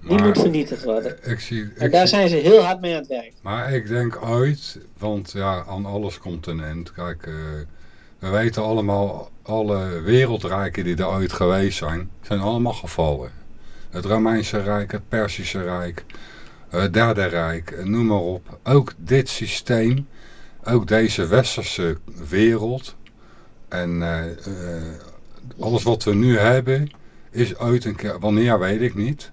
Die moet vernietigd worden. Ik zie, ik en daar zijn ze heel hard mee aan het werk. Maar ik denk ooit, want ja, aan alles komt een eind. Kijk, uh, we weten allemaal, alle wereldrijken die er ooit geweest zijn, zijn allemaal gevallen het Romeinse Rijk, het Persische Rijk, het Derde Rijk, noem maar op. Ook dit systeem, ook deze westerse wereld en uh, uh, alles wat we nu hebben is ooit een keer, wanneer weet ik niet,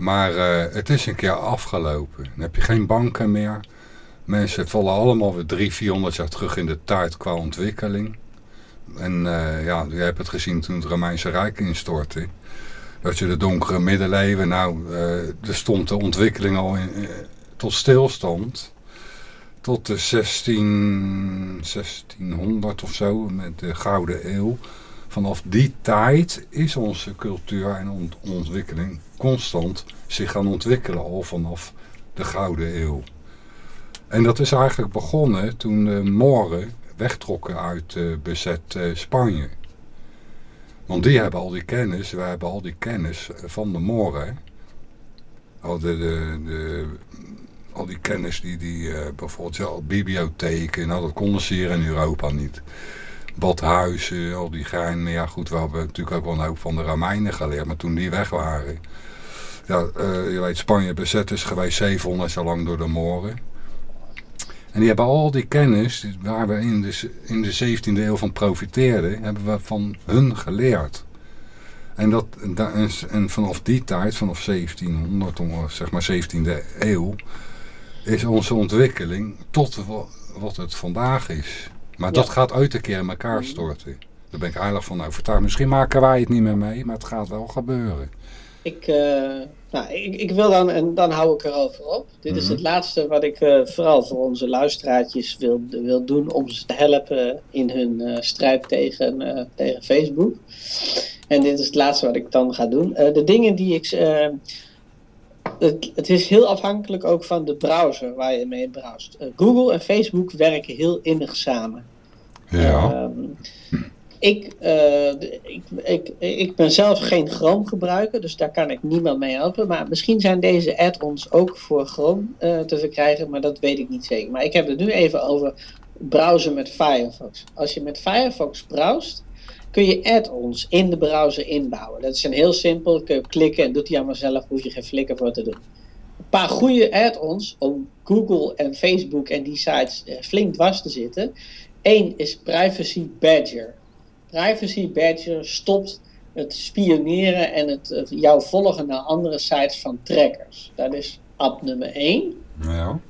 maar uh, het is een keer afgelopen. Dan heb je geen banken meer. Mensen vallen allemaal weer drie, vierhonderd jaar terug in de tijd qua ontwikkeling. En ja, je hebt het gezien toen het Romeinse Rijk instortte dat je de donkere middeleeuwen, nou, uh, er stond de ontwikkeling al in, tot stilstand. Tot de 16, 1600 of zo, met de Gouden Eeuw. Vanaf die tijd is onze cultuur en ont ontwikkeling constant zich gaan ontwikkelen, al vanaf de Gouden Eeuw. En dat is eigenlijk begonnen toen de Moren wegtrokken uit uh, bezet Spanje. Want die hebben al die kennis, wij hebben al die kennis van de Moren. Al, de, al die kennis die, die bijvoorbeeld ja, bibliotheken, nou dat konden ze hier in Europa niet. Badhuizen, al die gein. Ja goed, we hebben natuurlijk ook wel een hoop van de Romeinen geleerd, maar toen die weg waren. Ja, uh, je weet, Spanje bezet is geweest 700 jaar lang door de Moren. En die hebben al die kennis, waar we in de, in de 17e eeuw van profiteerden, hebben we van hun geleerd. En, dat, en vanaf die tijd, vanaf 1700, zeg maar 17e eeuw, is onze ontwikkeling tot wat het vandaag is. Maar dat gaat uit een keer in elkaar storten. Daar ben ik eigenlijk van overtuigd. Misschien maken wij het niet meer mee, maar het gaat wel gebeuren. Ik, uh, nou, ik, ik, wil dan, en dan hou ik erover op. Dit is mhm. het laatste wat ik uh, vooral voor onze luisteraartjes wil, wil doen om ze te helpen in hun uh, strijd tegen, tegen Facebook. En dit is het laatste wat ik dan ga doen. de dingen die ik. Het, het, is heel afhankelijk ook van de browser waar je mee browst. Google en Facebook werken heel innig samen. Ja. Ehm, ik, uh, ik, ik, ik ben zelf geen Chrome gebruiker, dus daar kan ik niemand mee helpen. Maar misschien zijn deze add-ons ook voor Chrome uh, te verkrijgen, maar dat weet ik niet zeker. Maar ik heb het nu even over browsen met Firefox. Als je met Firefox browst, kun je add-ons in de browser inbouwen. Dat is een heel simpel, kun je klikken en doet hij allemaal zelf, hoef je geen flikker voor te doen. Een paar goede add-ons om Google en Facebook en die sites uh, flink dwars te zitten. Eén is Privacy Badger. Privacy Badger stopt het spioneren en het, het jou volgen naar andere sites van trackers. Dat is app nummer 1. Ja.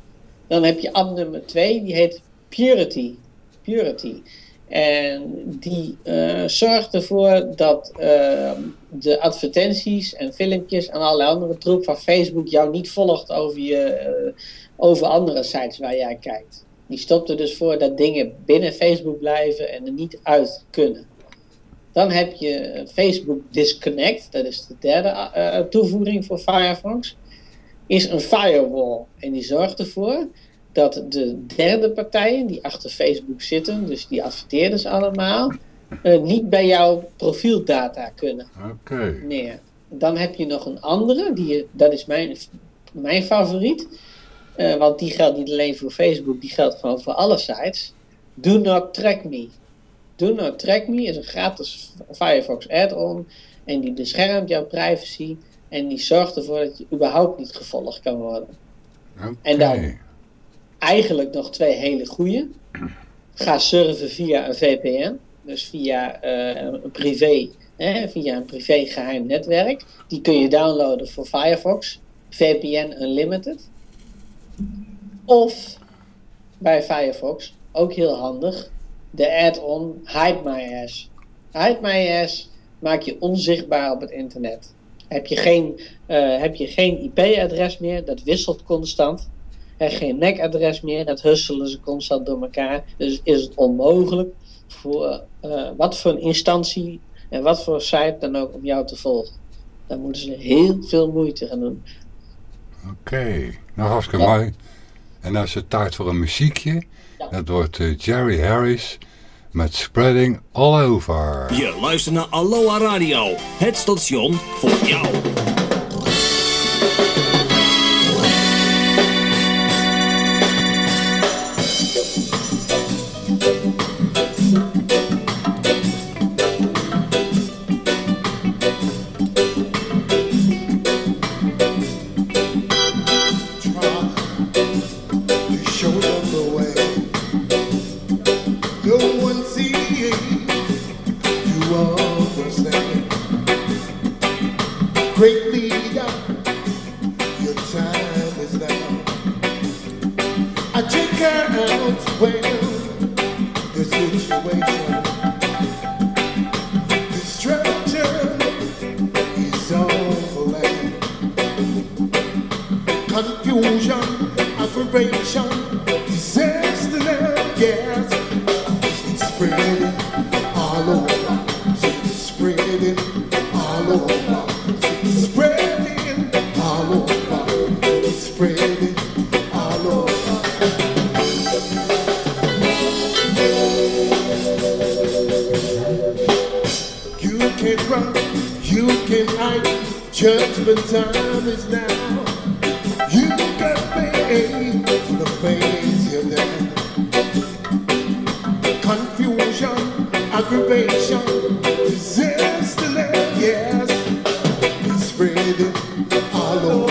Dan heb je app nummer 2, die heet Purity. Purity. En die uh, zorgt ervoor dat uh, de advertenties en filmpjes en allerlei andere troep van Facebook jou niet volgt over, je, uh, over andere sites waar jij kijkt. Die stopt er dus voor dat dingen binnen Facebook blijven en er niet uit kunnen. Dan heb je Facebook Disconnect, dat is de derde uh, toevoeging voor Firefox. Is een firewall en die zorgt ervoor dat de derde partijen die achter Facebook zitten, dus die adverteerders allemaal, uh, niet bij jouw profieldata kunnen. Oké. Nee. Dan heb je nog een andere, die, dat is mijn, mijn favoriet. Uh, want die geldt niet alleen voor Facebook, die geldt gewoon voor alle sites. Do not track me. Do Not Track Me is een gratis Firefox add-on. En die beschermt jouw privacy. En die zorgt ervoor dat je überhaupt niet gevolgd kan worden. Okay. En dan eigenlijk nog twee hele goede. Ga surfen via een VPN. Dus via uh, een privé, hè, via een privé geheim netwerk. Die kun je downloaden voor Firefox. VPN Unlimited. Of bij Firefox, ook heel handig, de add-on Hide My Ass. Hide My Ass maak je onzichtbaar op het internet. Heb je geen, uh, heb je geen IP-adres meer, dat wisselt constant. Heb geen MAC-adres meer, dat husselen ze constant door elkaar. Dus is het onmogelijk voor uh, wat voor een instantie en wat voor site dan ook om jou te volgen. Dan moeten ze heel veel moeite gaan doen. Oké, okay. nou hartstikke ja. mooi. En is het tijd voor een muziekje. Dat wordt uh, Jerry Harris met Spreading All Over. Je luistert naar Aloha Radio, het station voor jou. aggravation, disaster, yes, spreading all over.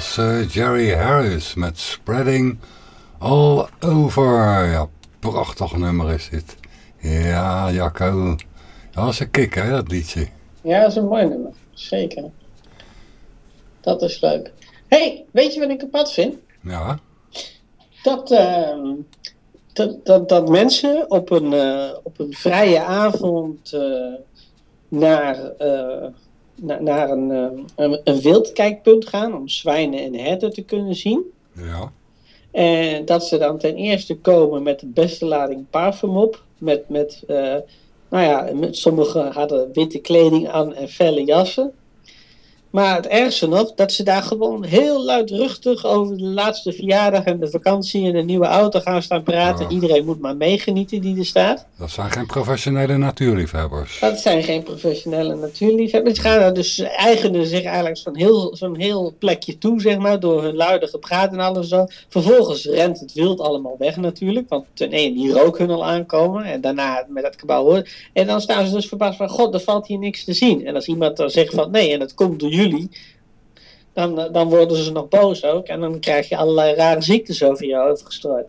Jerry Harris met Spreading All Over. Ja, prachtig nummer is dit. Ja, Jacco. Dat was een kick, hè, dat liedje. Ja, dat is een mooi nummer. Zeker. Dat is leuk. hey, weet je wat ik apart vind? Ja. Dat, uh, dat, dat, dat mensen op een, uh, op een vrije avond uh, naar, na, naar een, een, een wildkijkpunt gaan om zwijnen en herten te kunnen zien. Ja. En dat ze dan ten eerste komen met de beste lading parfum op. Met, met nou ja, met, sommigen hadden witte kleding aan en felle jassen. Maar het ergste nog, dat ze daar gewoon heel luidruchtig over de laatste verjaardag en de vakantie en de nieuwe auto gaan staan praten. Oh. Iedereen moet maar meegenieten die er staat. Dat zijn geen professionele natuurliefhebbers. Dat zijn geen professionele natuurliefhebbers. Ze gaan er dus eigenen zich eigenlijk zo'n heel, zo'n heel plekje toe, zeg maar, door hun luide gepraat en alles zo. Vervolgens rent het wild allemaal weg natuurlijk, want ten ene die rook hun al aankomen en daarna met het gebouw hoort. En dan staan ze dus verbaasd van, god, er valt hier niks te zien. En als iemand dan zegt van, nee, en dat komt door dan, dan worden ze nog boos ook. En dan krijg je allerlei rare ziektes over je hoofd gestrooid.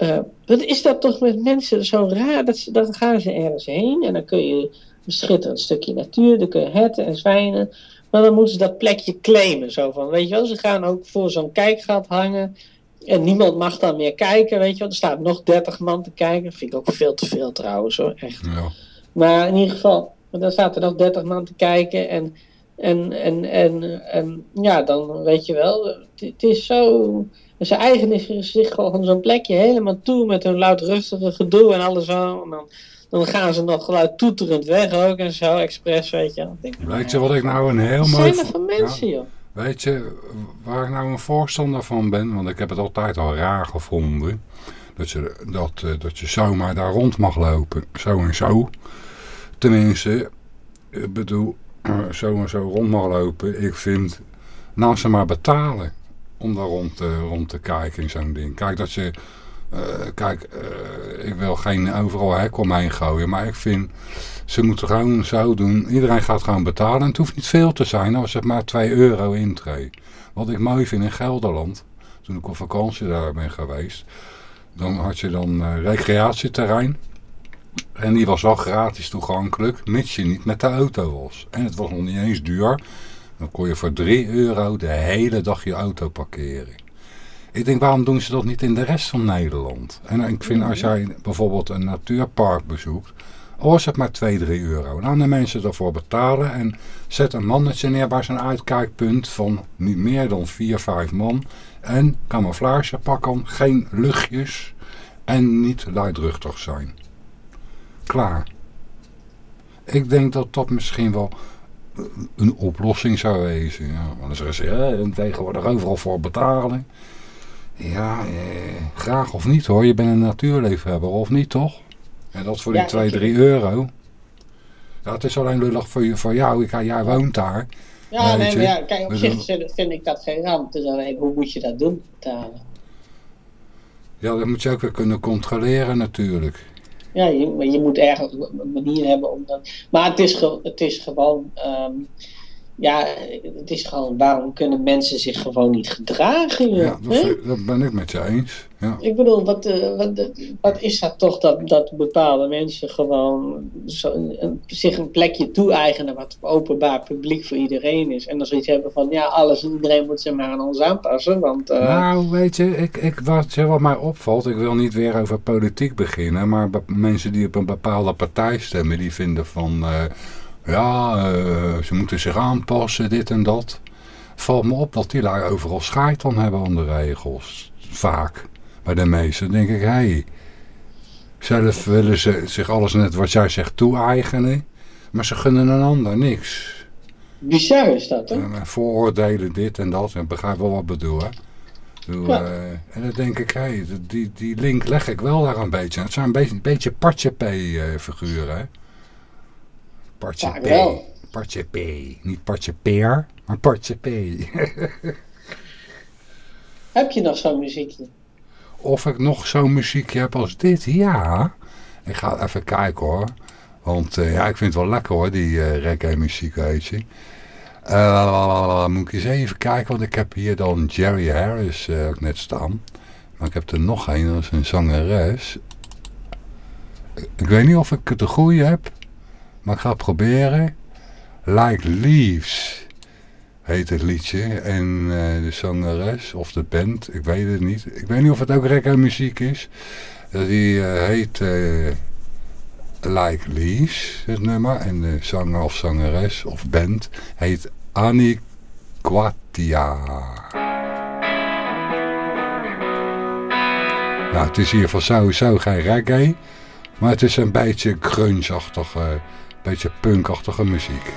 Uh, wat is dat toch met mensen zo raar? Dat ze, dan gaan ze ergens heen en dan kun je een schitterend stukje natuur, dan kun je herten en zwijnen. Maar dan moeten ze dat plekje claimen. Zo van, weet je wel, ze gaan ook voor zo'n kijkgat hangen. En niemand mag dan meer kijken, weet je wel. Er staat nog 30 man te kijken. Dat vind ik ook veel te veel trouwens hoor, echt. Ja. Maar in ieder geval, dan staat er nog 30 man te kijken. En en, en, en, en ja, dan weet je wel, het, is zo. Ze eigenen zich gewoon zo'n plekje helemaal toe met hun luidruchtige gedoe en alles zo. En dan, dan gaan ze nog geluid toeterend weg ook en zo, expres, weet je. Denk, weet je wat ik nou een heel mooi... zijn er van mensen, joh. Weet je, waar ik nou een voorstander van ben, want ik heb het altijd al raar gevonden, dat je, dat, eh, dat je zomaar daar rond mag lopen, zo en zo. Tenminste, ik bedoel, zo en zo rond mag lopen. Ik vind, nou ze maar betalen om daar rond te, rond te kijken in zo'n ding. Kijk, dat ze, uh, kijk, uh, ik wil geen overal hek omheen gooien, maar ik vind, ze moeten gewoon zo doen. Iedereen gaat gewoon betalen en het hoeft niet veel te zijn als het maar 2 euro intree. Wat ik mooi vind in Gelderland, toen ik op vakantie daar ben geweest, dan had je dan uh, recreatieterrein. En die was wel gratis toegankelijk, mits je niet met de auto was. En het was nog niet eens duur. Dan kon je voor 3 euro de hele dag je auto parkeren. Ik denk, waarom doen ze dat niet in de rest van Nederland? En ik vind, als jij bijvoorbeeld een natuurpark bezoekt, al het maar 2, 3 euro. Dan de mensen ervoor betalen en zet een mannetje neer bij zijn uitkijkpunt van niet meer dan 4, 5 man. En camouflage pakken, geen luchtjes en niet luidruchtig zijn klaar. Ik denk dat dat misschien wel een oplossing zou wezen. Ja. Want dan zeggen ze, ja, tegenwoordig overal voor betalen. Ja, eh, graag of niet hoor. Je bent een natuurliefhebber of niet toch? En dat voor die 2, 3 euro. Ja, het is alleen lullig voor, voor jou. Ik, jij woont daar. Ja, nee, maar ja, kijk, op zich vind ik dat geen ramp. Dus alleen, hoe moet je dat doen? Betalen? Ja, dat moet je ook weer kunnen controleren natuurlijk. Ja, je, je moet ergens een manier hebben om dat. Maar het is, het is gewoon. Um, ja, het is gewoon, waarom kunnen mensen zich gewoon niet gedragen? Ja, dat, dat, ben ik met je eens. Ja. Ik bedoel, wat, uh, wat, wat, is dat toch dat, dat bepaalde mensen gewoon zo een, zich een plekje toe-eigenen wat openbaar publiek voor iedereen is. En dan zoiets hebben van, ja, alles en iedereen moet zich maar aan ons aanpassen. Want, uh... Nou, weet je, ik, ik, wat, wat mij opvalt, ik wil niet weer over politiek beginnen, maar mensen die op een bepaalde partij stemmen, die vinden van... Uh, ja, uh, ze moeten zich aanpassen, dit en dat. Valt me op dat die daar overal scheid aan hebben aan de regels. Vaak. Bij de meesten denk ik, hé, hey, zelf willen ze zich alles net wat jij zegt toe-eigenen. Maar ze gunnen een ander niks. Bizar is dat, hè? Uh, vooroordelen dit en dat. En begrijp wel wat bedoel, hè? ja. uh, en dan denk ik, hey, die, die link leg ik wel daar een beetje. Het zijn een beetje, een beetje partje P-figuren, hè? Partje P. Partje P. Niet partje peer, maar partje P. heb je nog zo'n muziekje? Of ik nog zo'n muziekje heb als dit? Ja. Ik ga even kijken hoor. Want uh, ja, ik vind het wel lekker hoor, die uh, reggae muziek, weet je. Uh, moet ik eens even kijken, want ik heb hier dan Jerry Harris net staan. Maar ik heb er nog een, dat is een zangeres. Ik weet niet of ik de goede heb. Maar ik ga het proberen. Like Leaves. heet het liedje. En de zangeres of de band, ik weet het niet. Ik weet niet of het ook reggae muziek is. die heet Like Leaves, het nummer. En de zanger of zangeres of band heet Annie Quatia. Nou, het is hier van sowieso geen reggae. Maar het is een beetje grunge-achtige, een beetje punkachtige muziek.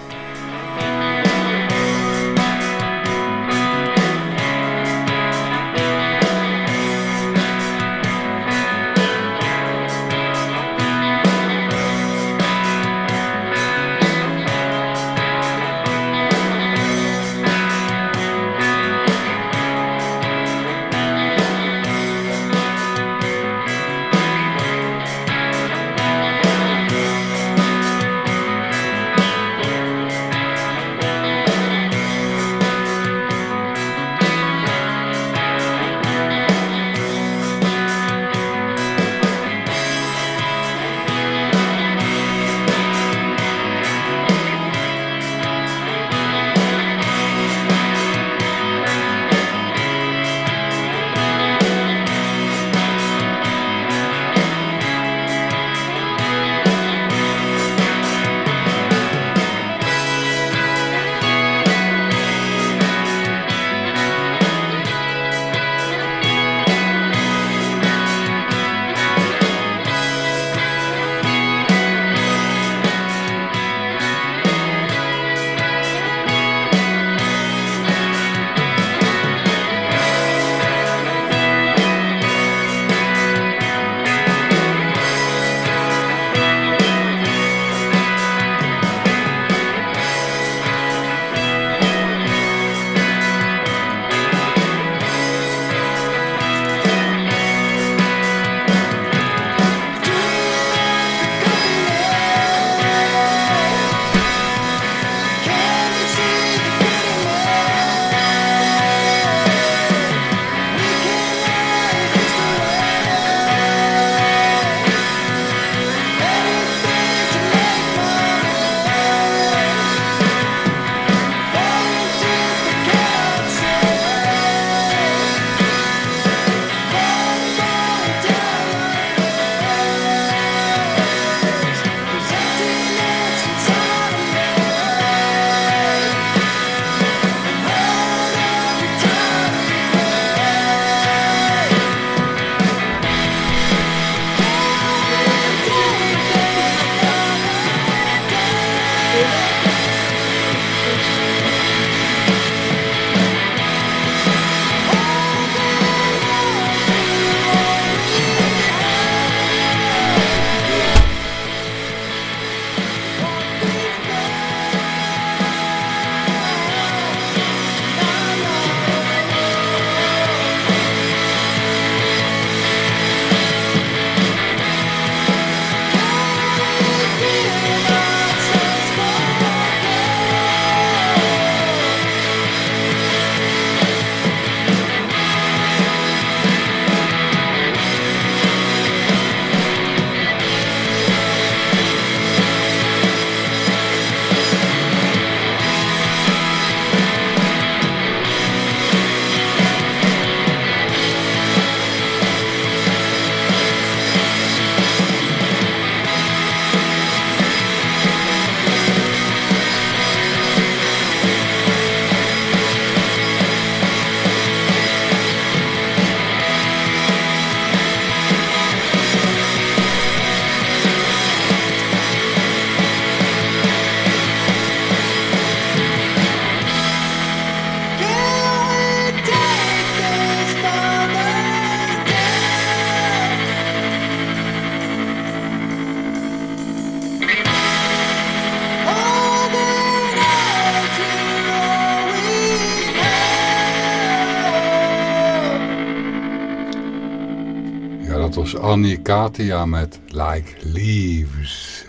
Annie Katia met Like Leaves.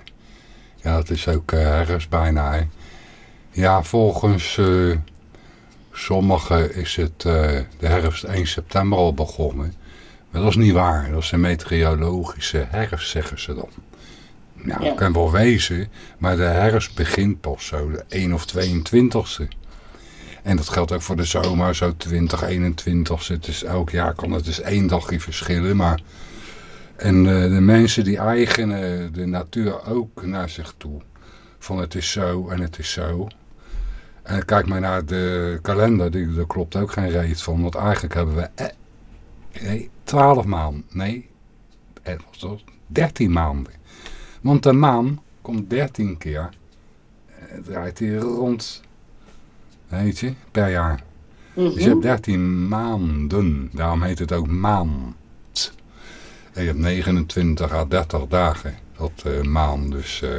Ja, het is ook herfst bijna. Hè. Ja, volgens uh, sommigen is het uh, de herfst 1 september al begonnen. Maar dat is niet waar. Dat is een meteorologische herfst, zeggen ze dan. Nou, dat kan wel wezen. Maar de herfst begint pas zo, de 1 of 22ste. En dat geldt ook voor de zomer, zo 2021. Het is, elk jaar kan het dus één dagje verschillen. Maar... En de mensen die eigenen de natuur ook naar zich toe. Van het is zo en het is zo. En kijk maar naar de kalender, die, daar klopt ook geen reet van. Want eigenlijk hebben we eh, nee, 12 maanden. Nee, eh, was 13 maanden. Want de maan komt 13 keer. Eh, draait hij rond, weet je, per jaar. Dus je hebt 13 maanden. Daarom heet het ook maand. En je hebt 29 à 30 dagen, dat uh, maan. Dus uh,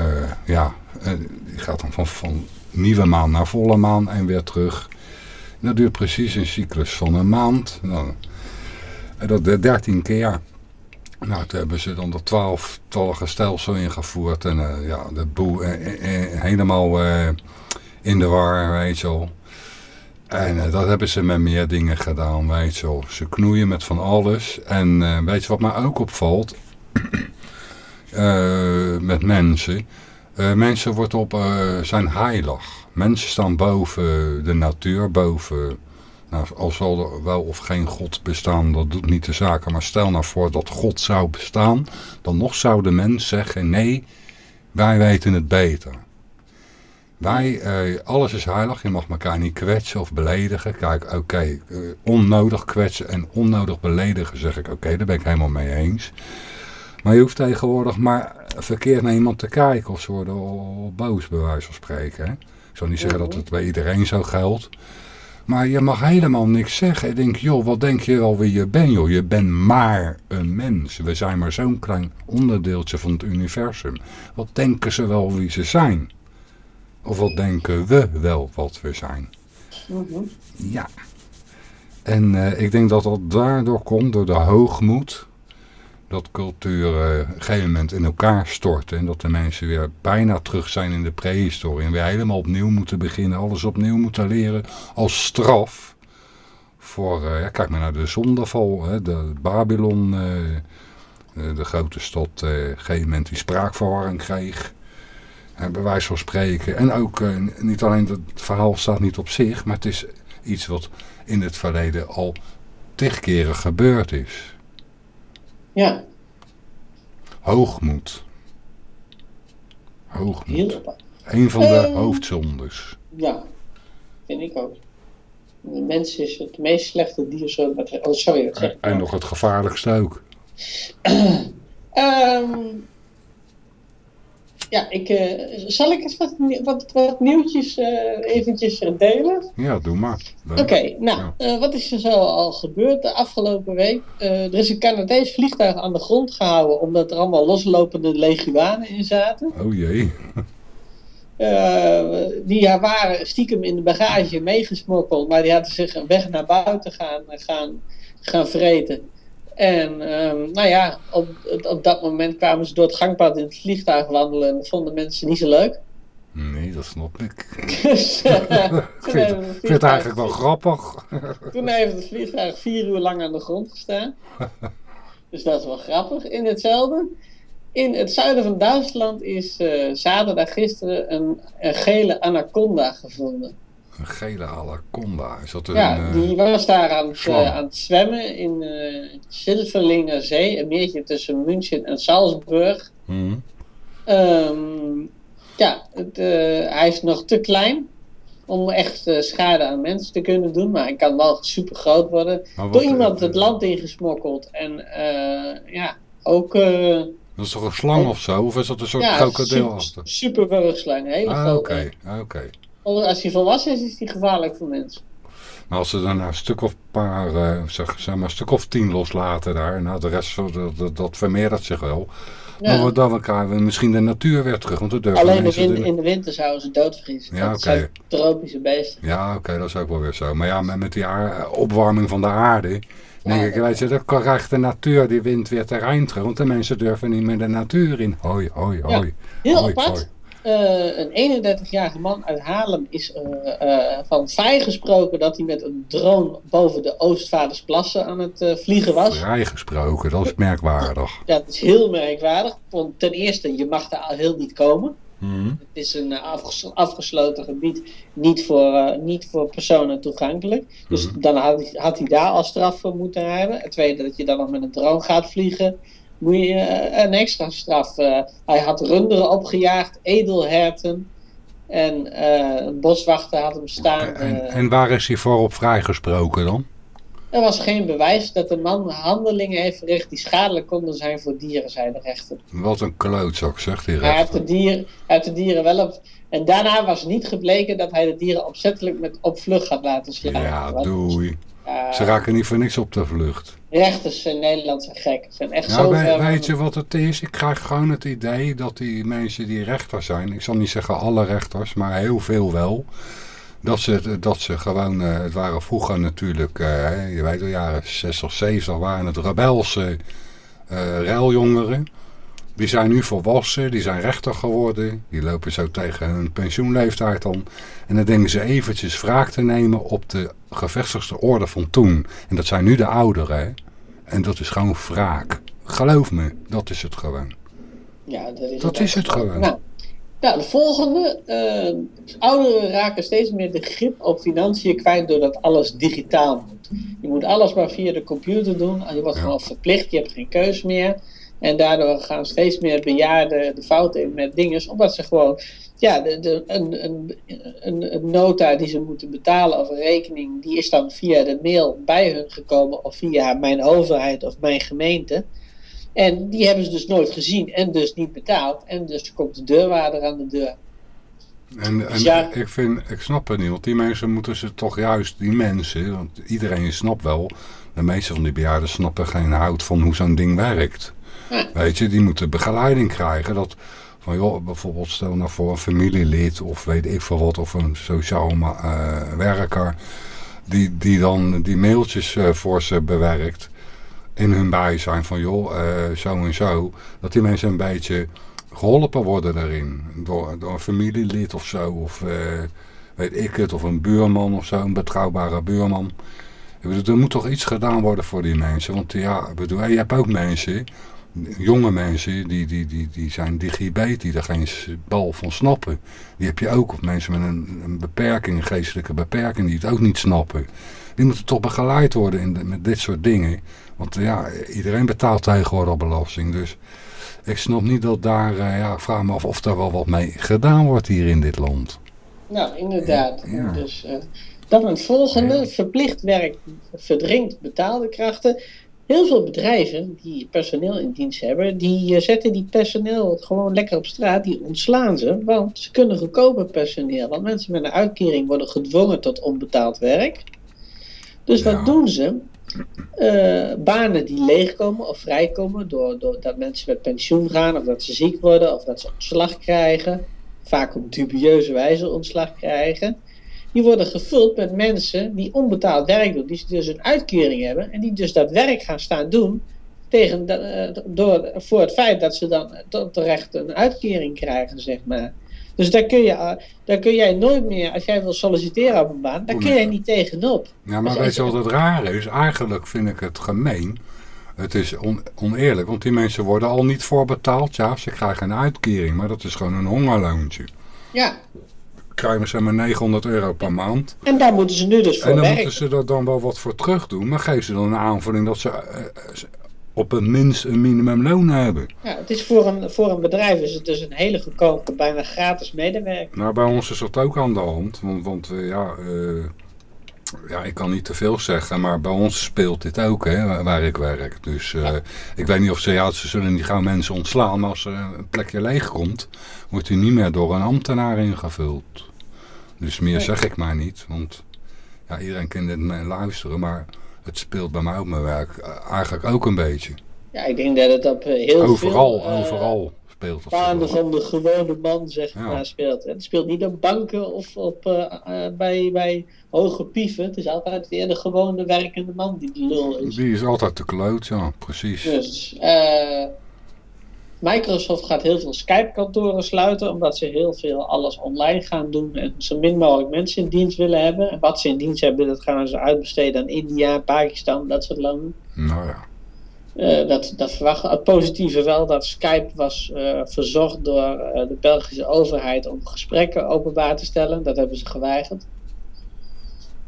uh, ja, die gaat dan van, van nieuwe maan naar volle maan en weer terug. dat duurt precies een cyclus van een maand. Nou, dat de 13 keer. Nou, toen hebben ze dan de 12-tallige stelsel ingevoerd. En ja, de boel helemaal in de war, weet je wel. En dat hebben ze met meer dingen gedaan, weet je wel. Ze knoeien met van alles. En weet je wat mij ook opvalt? met mensen mensen wordt op, zijn heilig. Mensen staan boven de natuur, boven... Nou, al zal er wel of geen God bestaan, dat doet niet de zaken. Maar stel nou voor dat God zou bestaan. Dan nog zou de mens zeggen, nee, wij weten het beter. Wij, uh, alles is heilig, je mag elkaar niet kwetsen of beledigen. Kijk, oké, okay, onnodig kwetsen en onnodig beledigen zeg ik, oké, daar ben ik helemaal mee eens. Maar je hoeft tegenwoordig maar verkeerd naar iemand te kijken of ze worden boos bij wijze van spreken. Ik zou niet zeggen dat het bij iedereen zo geldt. Maar je mag helemaal niks zeggen. Ik denk, joh, wat denk je wel wie je bent, joh? Je bent maar een mens. We zijn maar zo'n klein onderdeeltje van het universum. Wat denken ze wel wie ze zijn? Of wat denken we wel wat we zijn? Ja. En uh, ik denk dat dat daardoor komt, door de hoogmoed dat cultuur op een gegeven moment in elkaar storten. En dat de mensen weer bijna terug zijn in de prehistorie. En weer helemaal opnieuw moeten beginnen. Alles opnieuw moeten leren als straf. Voor, uh, ja, kijk maar naar de zondeval. Hè, de Babylon, de grote stad, op een gegeven moment die spraakverwarring kreeg. Bij wijze van spreken. En ook, niet alleen het verhaal staat niet op zich. Maar het is iets wat in het verleden al tig keren gebeurd is. Ja. Hoogmoed. Hoogmoed. Een van de uh, hoofdzondes. Ja, vind ik ook. De mens is het meest slechte dier. Zo, oh, sorry, dat zeg En nog het gevaarlijkste ook. um, ja, ik, uh, zal ik eens wat, wat, wat nieuwtjes uh, eventjes delen? Ja, doe maar. Oké, okay, nou, ja. uh, wat is er zo al gebeurd de afgelopen week? er is een Canadees vliegtuig aan de grond gehouden omdat er allemaal loslopende leguanen in zaten. Oh jee. die waren stiekem in de bagage meegesmokkeld, maar die hadden zich een weg naar buiten gaan, gaan, gaan vreten. En um, nou ja, op, op dat moment kwamen ze door het gangpad in het vliegtuig wandelen en dat vonden mensen niet zo leuk. Nee, dat snap ik. dus, uh, ik vind, het, vind het eigenlijk wel grappig. toen heeft het vliegtuig vier uur lang aan de grond gestaan. dus dat is wel grappig. In hetzelfde, in het zuiden van Duitsland is uh, zaterdag gisteren een, een gele anaconda gevonden. Een gele anaconda. Is dat een, ja, eh, die was daar aan het, uh, aan het zwemmen in uh, Zilverlinger Zee. Een meertje tussen München en Salzburg. Hmm. Um, ja, het, hij is nog te klein om echt schade aan mensen te kunnen doen. Maar hij kan wel super groot worden. Door iemand het land ingesmokkeld. En ja, ook... dat is toch een slang ook, of zo? Of is dat een soort ja, krokodil? Super, superburgslang, hele ah, grote. Oké, okay, oké. Als hij volwassen is, is hij gevaarlijk voor mensen. Maar als ze dan een stuk of paar, uh, zeg, zeg maar, een stuk of tien loslaten daar, nou de rest, dat, dat, dat vermeerdert zich wel. Ja. Maar dan elkaar misschien de natuur weer terug. Want durven Alleen in, in, de winter zouden ze doodvriezen. Ja, oké. Okay. tropische beesten. Ja, oké, okay, dat is ook wel weer zo. Maar ja, met, met die opwarming van de aarde, ja, denk ik, weet je, dan krijgt de natuur die wind weer terrein terug. Want de mensen durven niet meer de natuur in. Hoi, hoi, hoi. Ja, heel hoi, apart. Hoi. Uh, een 31-jarige man uit Haarlem is uh, uh, van vrijgesproken dat hij met een drone boven de Oostvaardersplassen aan het vliegen was. Vrijgesproken, dat is merkwaardig. Ja, dat is heel merkwaardig. Want ten eerste, je mag daar al heel niet komen. Mhm. Het is een afgesloten gebied, niet voor, niet voor personen toegankelijk. Dus mhm. dan had, had hij daar al straf voor moeten hebben. Het tweede, dat je dan nog met een drone gaat vliegen moet je een extra straf. hij had runderen opgejaagd, edelherten. En uh, een boswachter had hem staan. En, en, waar is hij voor op vrijgesproken dan? Er was geen bewijs dat de man handelingen heeft verricht die schadelijk konden zijn voor dieren, zei de rechter. Wat een klootzak, zegt die rechter. Hij had de, dier, hij de dieren wel op... En daarna was niet gebleken dat hij de dieren opzettelijk met op vlucht had laten slaan. Ja, doei. Ze raken niet voor niks op de vlucht. Rechters in Nederland zijn gek. Zijn echt zo weet, weet je wat het is? Ik krijg gewoon het idee dat die mensen die rechter zijn... Ik zal niet zeggen alle rechters, maar heel veel wel... Dat ze, dat ze gewoon, uh, het waren vroeger natuurlijk, uh, je weet wel, jaren 60, 70 waren het rebelse uh, ruiljongeren. Die zijn nu volwassen, die zijn rechter geworden. Die lopen zo tegen hun pensioenleeftijd om. En dan denken ze eventjes wraak te nemen op de gevestigde orde van toen. En dat zijn nu de ouderen. En dat is gewoon wraak. Geloof me, dat is het gewoon. Ja, dat is, dat is het gewoon. Nou, nou, de volgende. Uh, ouderen raken steeds meer de grip op financiën kwijt doordat alles digitaal moet. Je moet alles maar via de computer doen. Je wordt gewoon verplicht, je hebt geen keus meer. En daardoor gaan steeds meer bejaarden de fouten in met dingen, omdat ze gewoon ja, de, de, een, een, een, een, nota die ze moeten betalen of een rekening, die is dan via de mail bij hun gekomen of via mijn overheid of mijn gemeente. En die hebben ze dus nooit gezien en dus niet betaald. En dus komt de deurwaarder aan de deur. En, dus en ik, vind, ik snap het niet, want die mensen moeten ze toch juist, die mensen, want iedereen snapt wel, de meeste van die bejaarden snappen geen hout van hoe zo'n ding werkt. Weet je, die moeten begeleiding krijgen. Dat, van joh, bijvoorbeeld stel nou voor een familielid of weet ik veel wat, of een sociaal uh, werker, die, die dan die mailtjes uh, voor ze bewerkt in hun bijzijn van joh, uh, zo en zo, dat die mensen een beetje geholpen worden daarin. Door, door een familielid of zo, of weet ik het, of een buurman of zo, een betrouwbare buurman. Ik bedoel, er moet toch iets gedaan worden voor die mensen. Want ja, ik bedoel, je hebt ook mensen jonge mensen die, die, die, die zijn digibet, die er geen bal van snappen. Die heb je ook, of mensen met een, een beperking, een geestelijke beperking, die het ook niet snappen. Die moeten toch begeleid worden in met dit soort dingen. Want ja, iedereen betaalt tegenwoordig al belasting. Dus ik snap niet dat daar, uh, ja, ik vraag me af of daar wel wat mee gedaan wordt hier in dit land. Nou, inderdaad. Dus, uh, dan het volgende, verplicht werk verdringt betaalde krachten. Heel veel bedrijven die personeel in dienst hebben, die eh, zetten die personeel gewoon lekker op straat, die ontslaan ze, want ze kunnen goedkoper personeel. Want mensen met een uitkering worden gedwongen tot onbetaald werk. Dus wat doen ze? Uh, banen die leegkomen of vrijkomen doordat door mensen met pensioen gaan, of dat ze ziek worden, of dat ze ontslag krijgen, vaak op dubieuze wijze ontslag krijgen die worden gevuld met mensen die onbetaald werk doen. Die dus een uitkering hebben en die dus dat werk gaan staan doen tegen, uh, door, voor het feit dat ze dan terecht een uitkering krijgen, zeg maar. Dus daar kun, je, uh, daar kun jij nooit meer, als jij wil solliciteren op een baan, daar kun jij niet tegenop. Ja, maar weet je wat het rare is? Eigenlijk vind ik het gemeen. Het is oneerlijk, want die mensen worden al niet voorbetaald. Ja, ze krijgen een uitkering, maar dat is gewoon een hongerloontje. Ja krijgen ze maar 900 euro per maand. En daar moeten ze nu dus voor En dan moeten ze er dan wel wat voor terug doen. Maar geef ze dan een aanvulling dat ze uh, op het minst een minimumloon hebben. Ja, het is voor een, voor een bedrijf is het dus een hele goedkope, bijna gratis medewerker. Nou, bij ons is dat ook aan de hand. Want, want uh, ja... Uh, ja, ik kan niet te veel zeggen, maar bij ons speelt dit ook, hè, waar ik werk. Dus uh, ik weet niet of ze, ja, ze zullen niet gauw mensen ontslaan, maar als er een plekje leeg komt, wordt hij niet meer door een ambtenaar ingevuld. Dus meer zeg ik maar niet, want ja, iedereen kan dit luisteren, maar het speelt bij mij op mijn werk eh, eigenlijk ook een beetje. Ja, ik denk dat het op eh, heel overal, veel... Overal, overal speelt van de gewone man, zeg maar, speelt. Het speelt niet op banken of op, uh, bij, bij hoge pieven. Het is altijd weer de gewone werkende man die de lul is. Die is altijd te kloot, ja, precies. Dus, uh, Microsoft gaat heel veel Skype-kantoren sluiten, omdat ze heel veel alles online gaan doen en zo min mogelijk mensen in dienst willen hebben. En wat ze in dienst hebben, dat gaan ze uitbesteden aan India, Pakistan, dat soort landen. Nou ja. Uh, dat, dat verwachten. Het positieve wel dat Skype was uh, verzocht door uh, de Belgische overheid om gesprekken openbaar te stellen. Dat hebben ze geweigerd.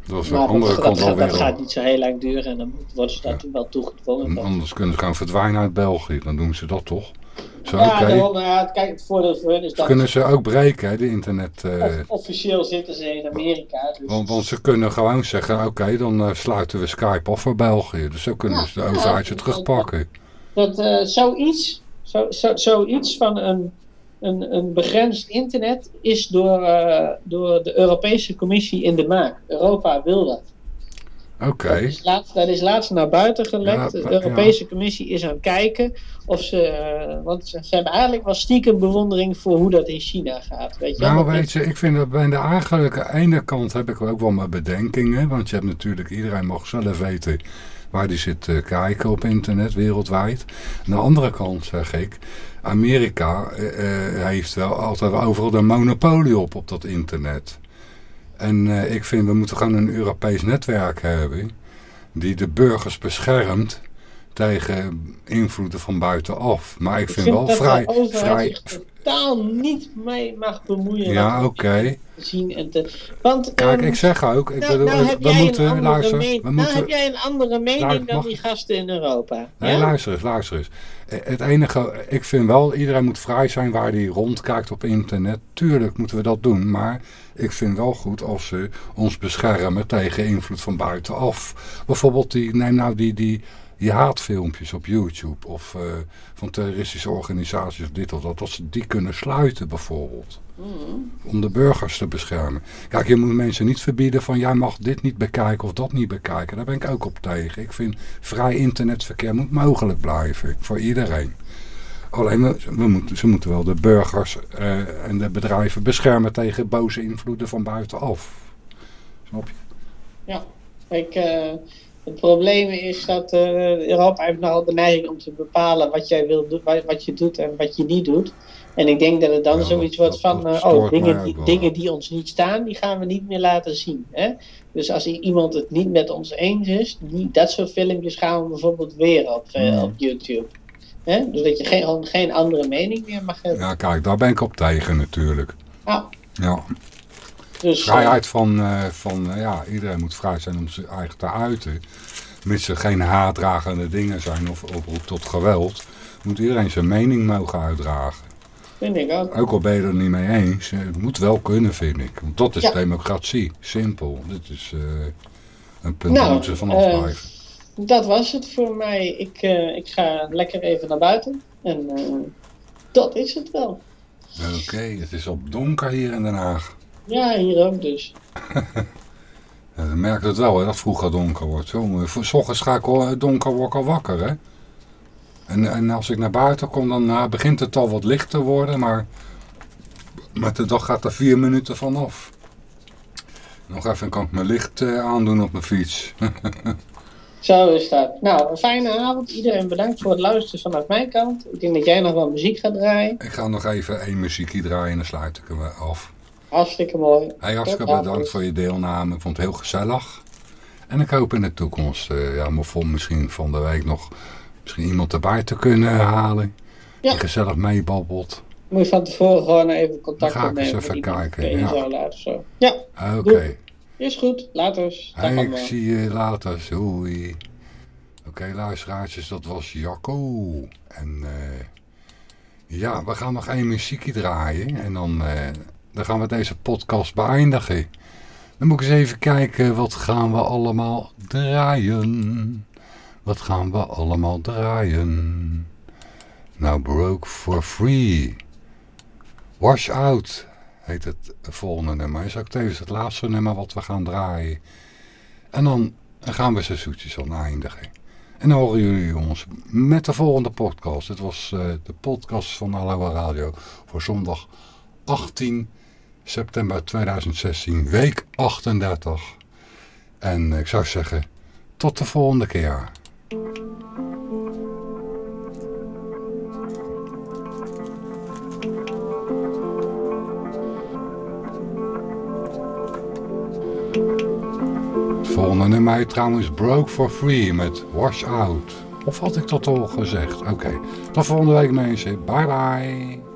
Dat is maar andere dat, kant dat, alweer. dat gaat niet zo heel lang duren en dan worden ze daar ja. wel toegedwongen. Anders kunnen ze gaan verdwijnen uit België, dan doen ze dat toch? Zo, ja, okay. daarom, ja, kijk, het voordeel voor hun is dat... Kunnen ze ook breken, hè, de internet... Uh... Of, officieel zitten ze in Amerika. Dus... Want, want, ze kunnen gewoon zeggen, oké, okay, dan uh, sluiten we Skype af voor België. Dus zo kunnen ja, ze de overheid ze terugpakken. Dat, dat uh, zoiets, zo, zo, zoiets van een, een, een begrensd internet is door, door de Europese Commissie in de maak. Europa wil dat. Oké. Okay. Dat, is laatst, dat is laatst naar buiten gelekt. Ja, de Europese ja. Commissie is aan het kijken of ze. Uh, want ze, ze, hebben eigenlijk wel stiekem bewondering voor hoe dat in China gaat. Weet je? Nou, weet je, ik vind dat bij de eigenlijk ene kant heb ik ook wel mijn bedenkingen. Want je hebt natuurlijk, iedereen mag zelf weten waar die zit te kijken op internet wereldwijd. Aan de andere kant zeg ik, Amerika uh, heeft wel altijd overal de monopolie op op dat internet. En uh, ik vind, we moeten gewoon een Europees netwerk hebben die de burgers beschermt tegen invloeden van buitenaf. Maar ik, ik vind, wel vrij... de vrij totaal niet mee mag bemoeien. Ja, oké. Okay. Zien en te... Want, Kijk, um, ik zeg ook, ik nou, bedoel, nou heb we jij moeten, luister, we nou heb jij een andere mening Luister, dan mag- die gasten in Europa. Nee, ja? luister eens, luister eens. Eh, Het enige, ik vind wel, iedereen moet vrij zijn waar hij rondkijkt op internet. Tuurlijk moeten we dat doen, maar ik vind wel goed als ze ons beschermen tegen invloed van buitenaf. Bijvoorbeeld, die, neem nou die, die, die haatfilmpjes op YouTube of uh, van terroristische organisaties of dit of dat. Dat ze die kunnen sluiten bijvoorbeeld. Mm. Om de burgers te beschermen. Kijk, je moet mensen niet verbieden van jij mag dit niet bekijken of dat niet bekijken. Daar ben ik ook op tegen. Ik vind vrij internetverkeer moet mogelijk blijven voor iedereen. Alleen we, moeten, ze moeten wel de burgers uh, en de bedrijven beschermen tegen boze invloeden van buitenaf. Snap je? Ja, ik, uh, het probleem is dat uh, Europa heeft nogal de neiging om te bepalen wat jij wil doen, wat je doet en wat je niet doet. En ik denk dat het dan Ja, zoiets dat- wordt van, dat oh, dingen die, dingen die ons niet staan, die gaan we niet meer laten zien. Hè? Dus als iemand het niet met ons eens is, die, dat soort filmpjes gaan we bijvoorbeeld weer op, eh, Mm. op YouTube. Hè? Dus dat je geen, geen andere mening meer mag hebben. Ja, kijk, daar ben ik op tegen natuurlijk. Ja, Ja, dus, eh, vrijheid van, eh, van eh, ja, iedereen moet vrij zijn om zijn eigen te uiten. Mits er geen haatdragende dingen zijn of oproep tot geweld, moet iedereen zijn mening mogen uitdragen. vind ik ook. Ook al ben je er niet mee eens, het moet wel kunnen vind ik. Want dat is Ja. democratie, simpel. Dit is een punt Nou, waar moeten ze vanaf blijven. Dat was het voor mij. Ik, eh, ik ga lekker even naar buiten. En eh, dat is het wel. Oké, het is al donker hier in Den Haag. Ja, hier ook dus. Ja, dan merkt het wel hè, dat het vroeger donker wordt. Zo, s ochtends ga ik al eh, donker word ik al wakker. Hè? En, en als ik naar buiten kom, dan eh, begint het al wat licht te worden. Maar met de dag gaat er vier minuten vanaf. Nog even kan ik mijn licht eh, aandoen op mijn fiets. Zo is dat. Nou, een fijne avond. Iedereen bedankt voor het luisteren vanaf mijn kant. Ik denk dat jij nog wel muziek gaat draaien. ik ga nog even één muziekje draaien en dan sluit ik hem af. Hartstikke mooi. Hey, hartstikke Tot bedankt avond. voor je deelname. Ik vond het heel gezellig. En ik hoop in de toekomst, eh, ja, vol misschien van de week nog misschien iemand erbij te kunnen halen. Ja. Die gezellig meebabbelt. Moet je van tevoren gewoon even contact Dan ga ik eens opnemen. even kijken, ja. zo. Ja, Oké. Is goed. Later. Hey, ik zie je later. Hoi. Oké, luisteraartjes, dat was Jacco. En eh, ja, we gaan nog één muziekje draaien. En dan, eh, dan gaan we deze podcast beëindigen. Dan moet ik eens even kijken, wat gaan we allemaal draaien? Wat gaan we allemaal draaien? Nou, Broke for Free. Wash Out heet het volgende nummer. Is ook tevens het laatste nummer wat we gaan draaien. En dan gaan we ze zoetjes aan eindigen. En dan horen jullie ons met de volgende podcast. Het was eh, de podcast van Aloha Radio voor zondag 18 september 2016, week 38. En ik zou zeggen, tot de volgende keer. Volgende nummer trouwens Broke for Free met Wash Out. Of had ik dat al gezegd? Oké. Tot volgende week mensen. Bye bye.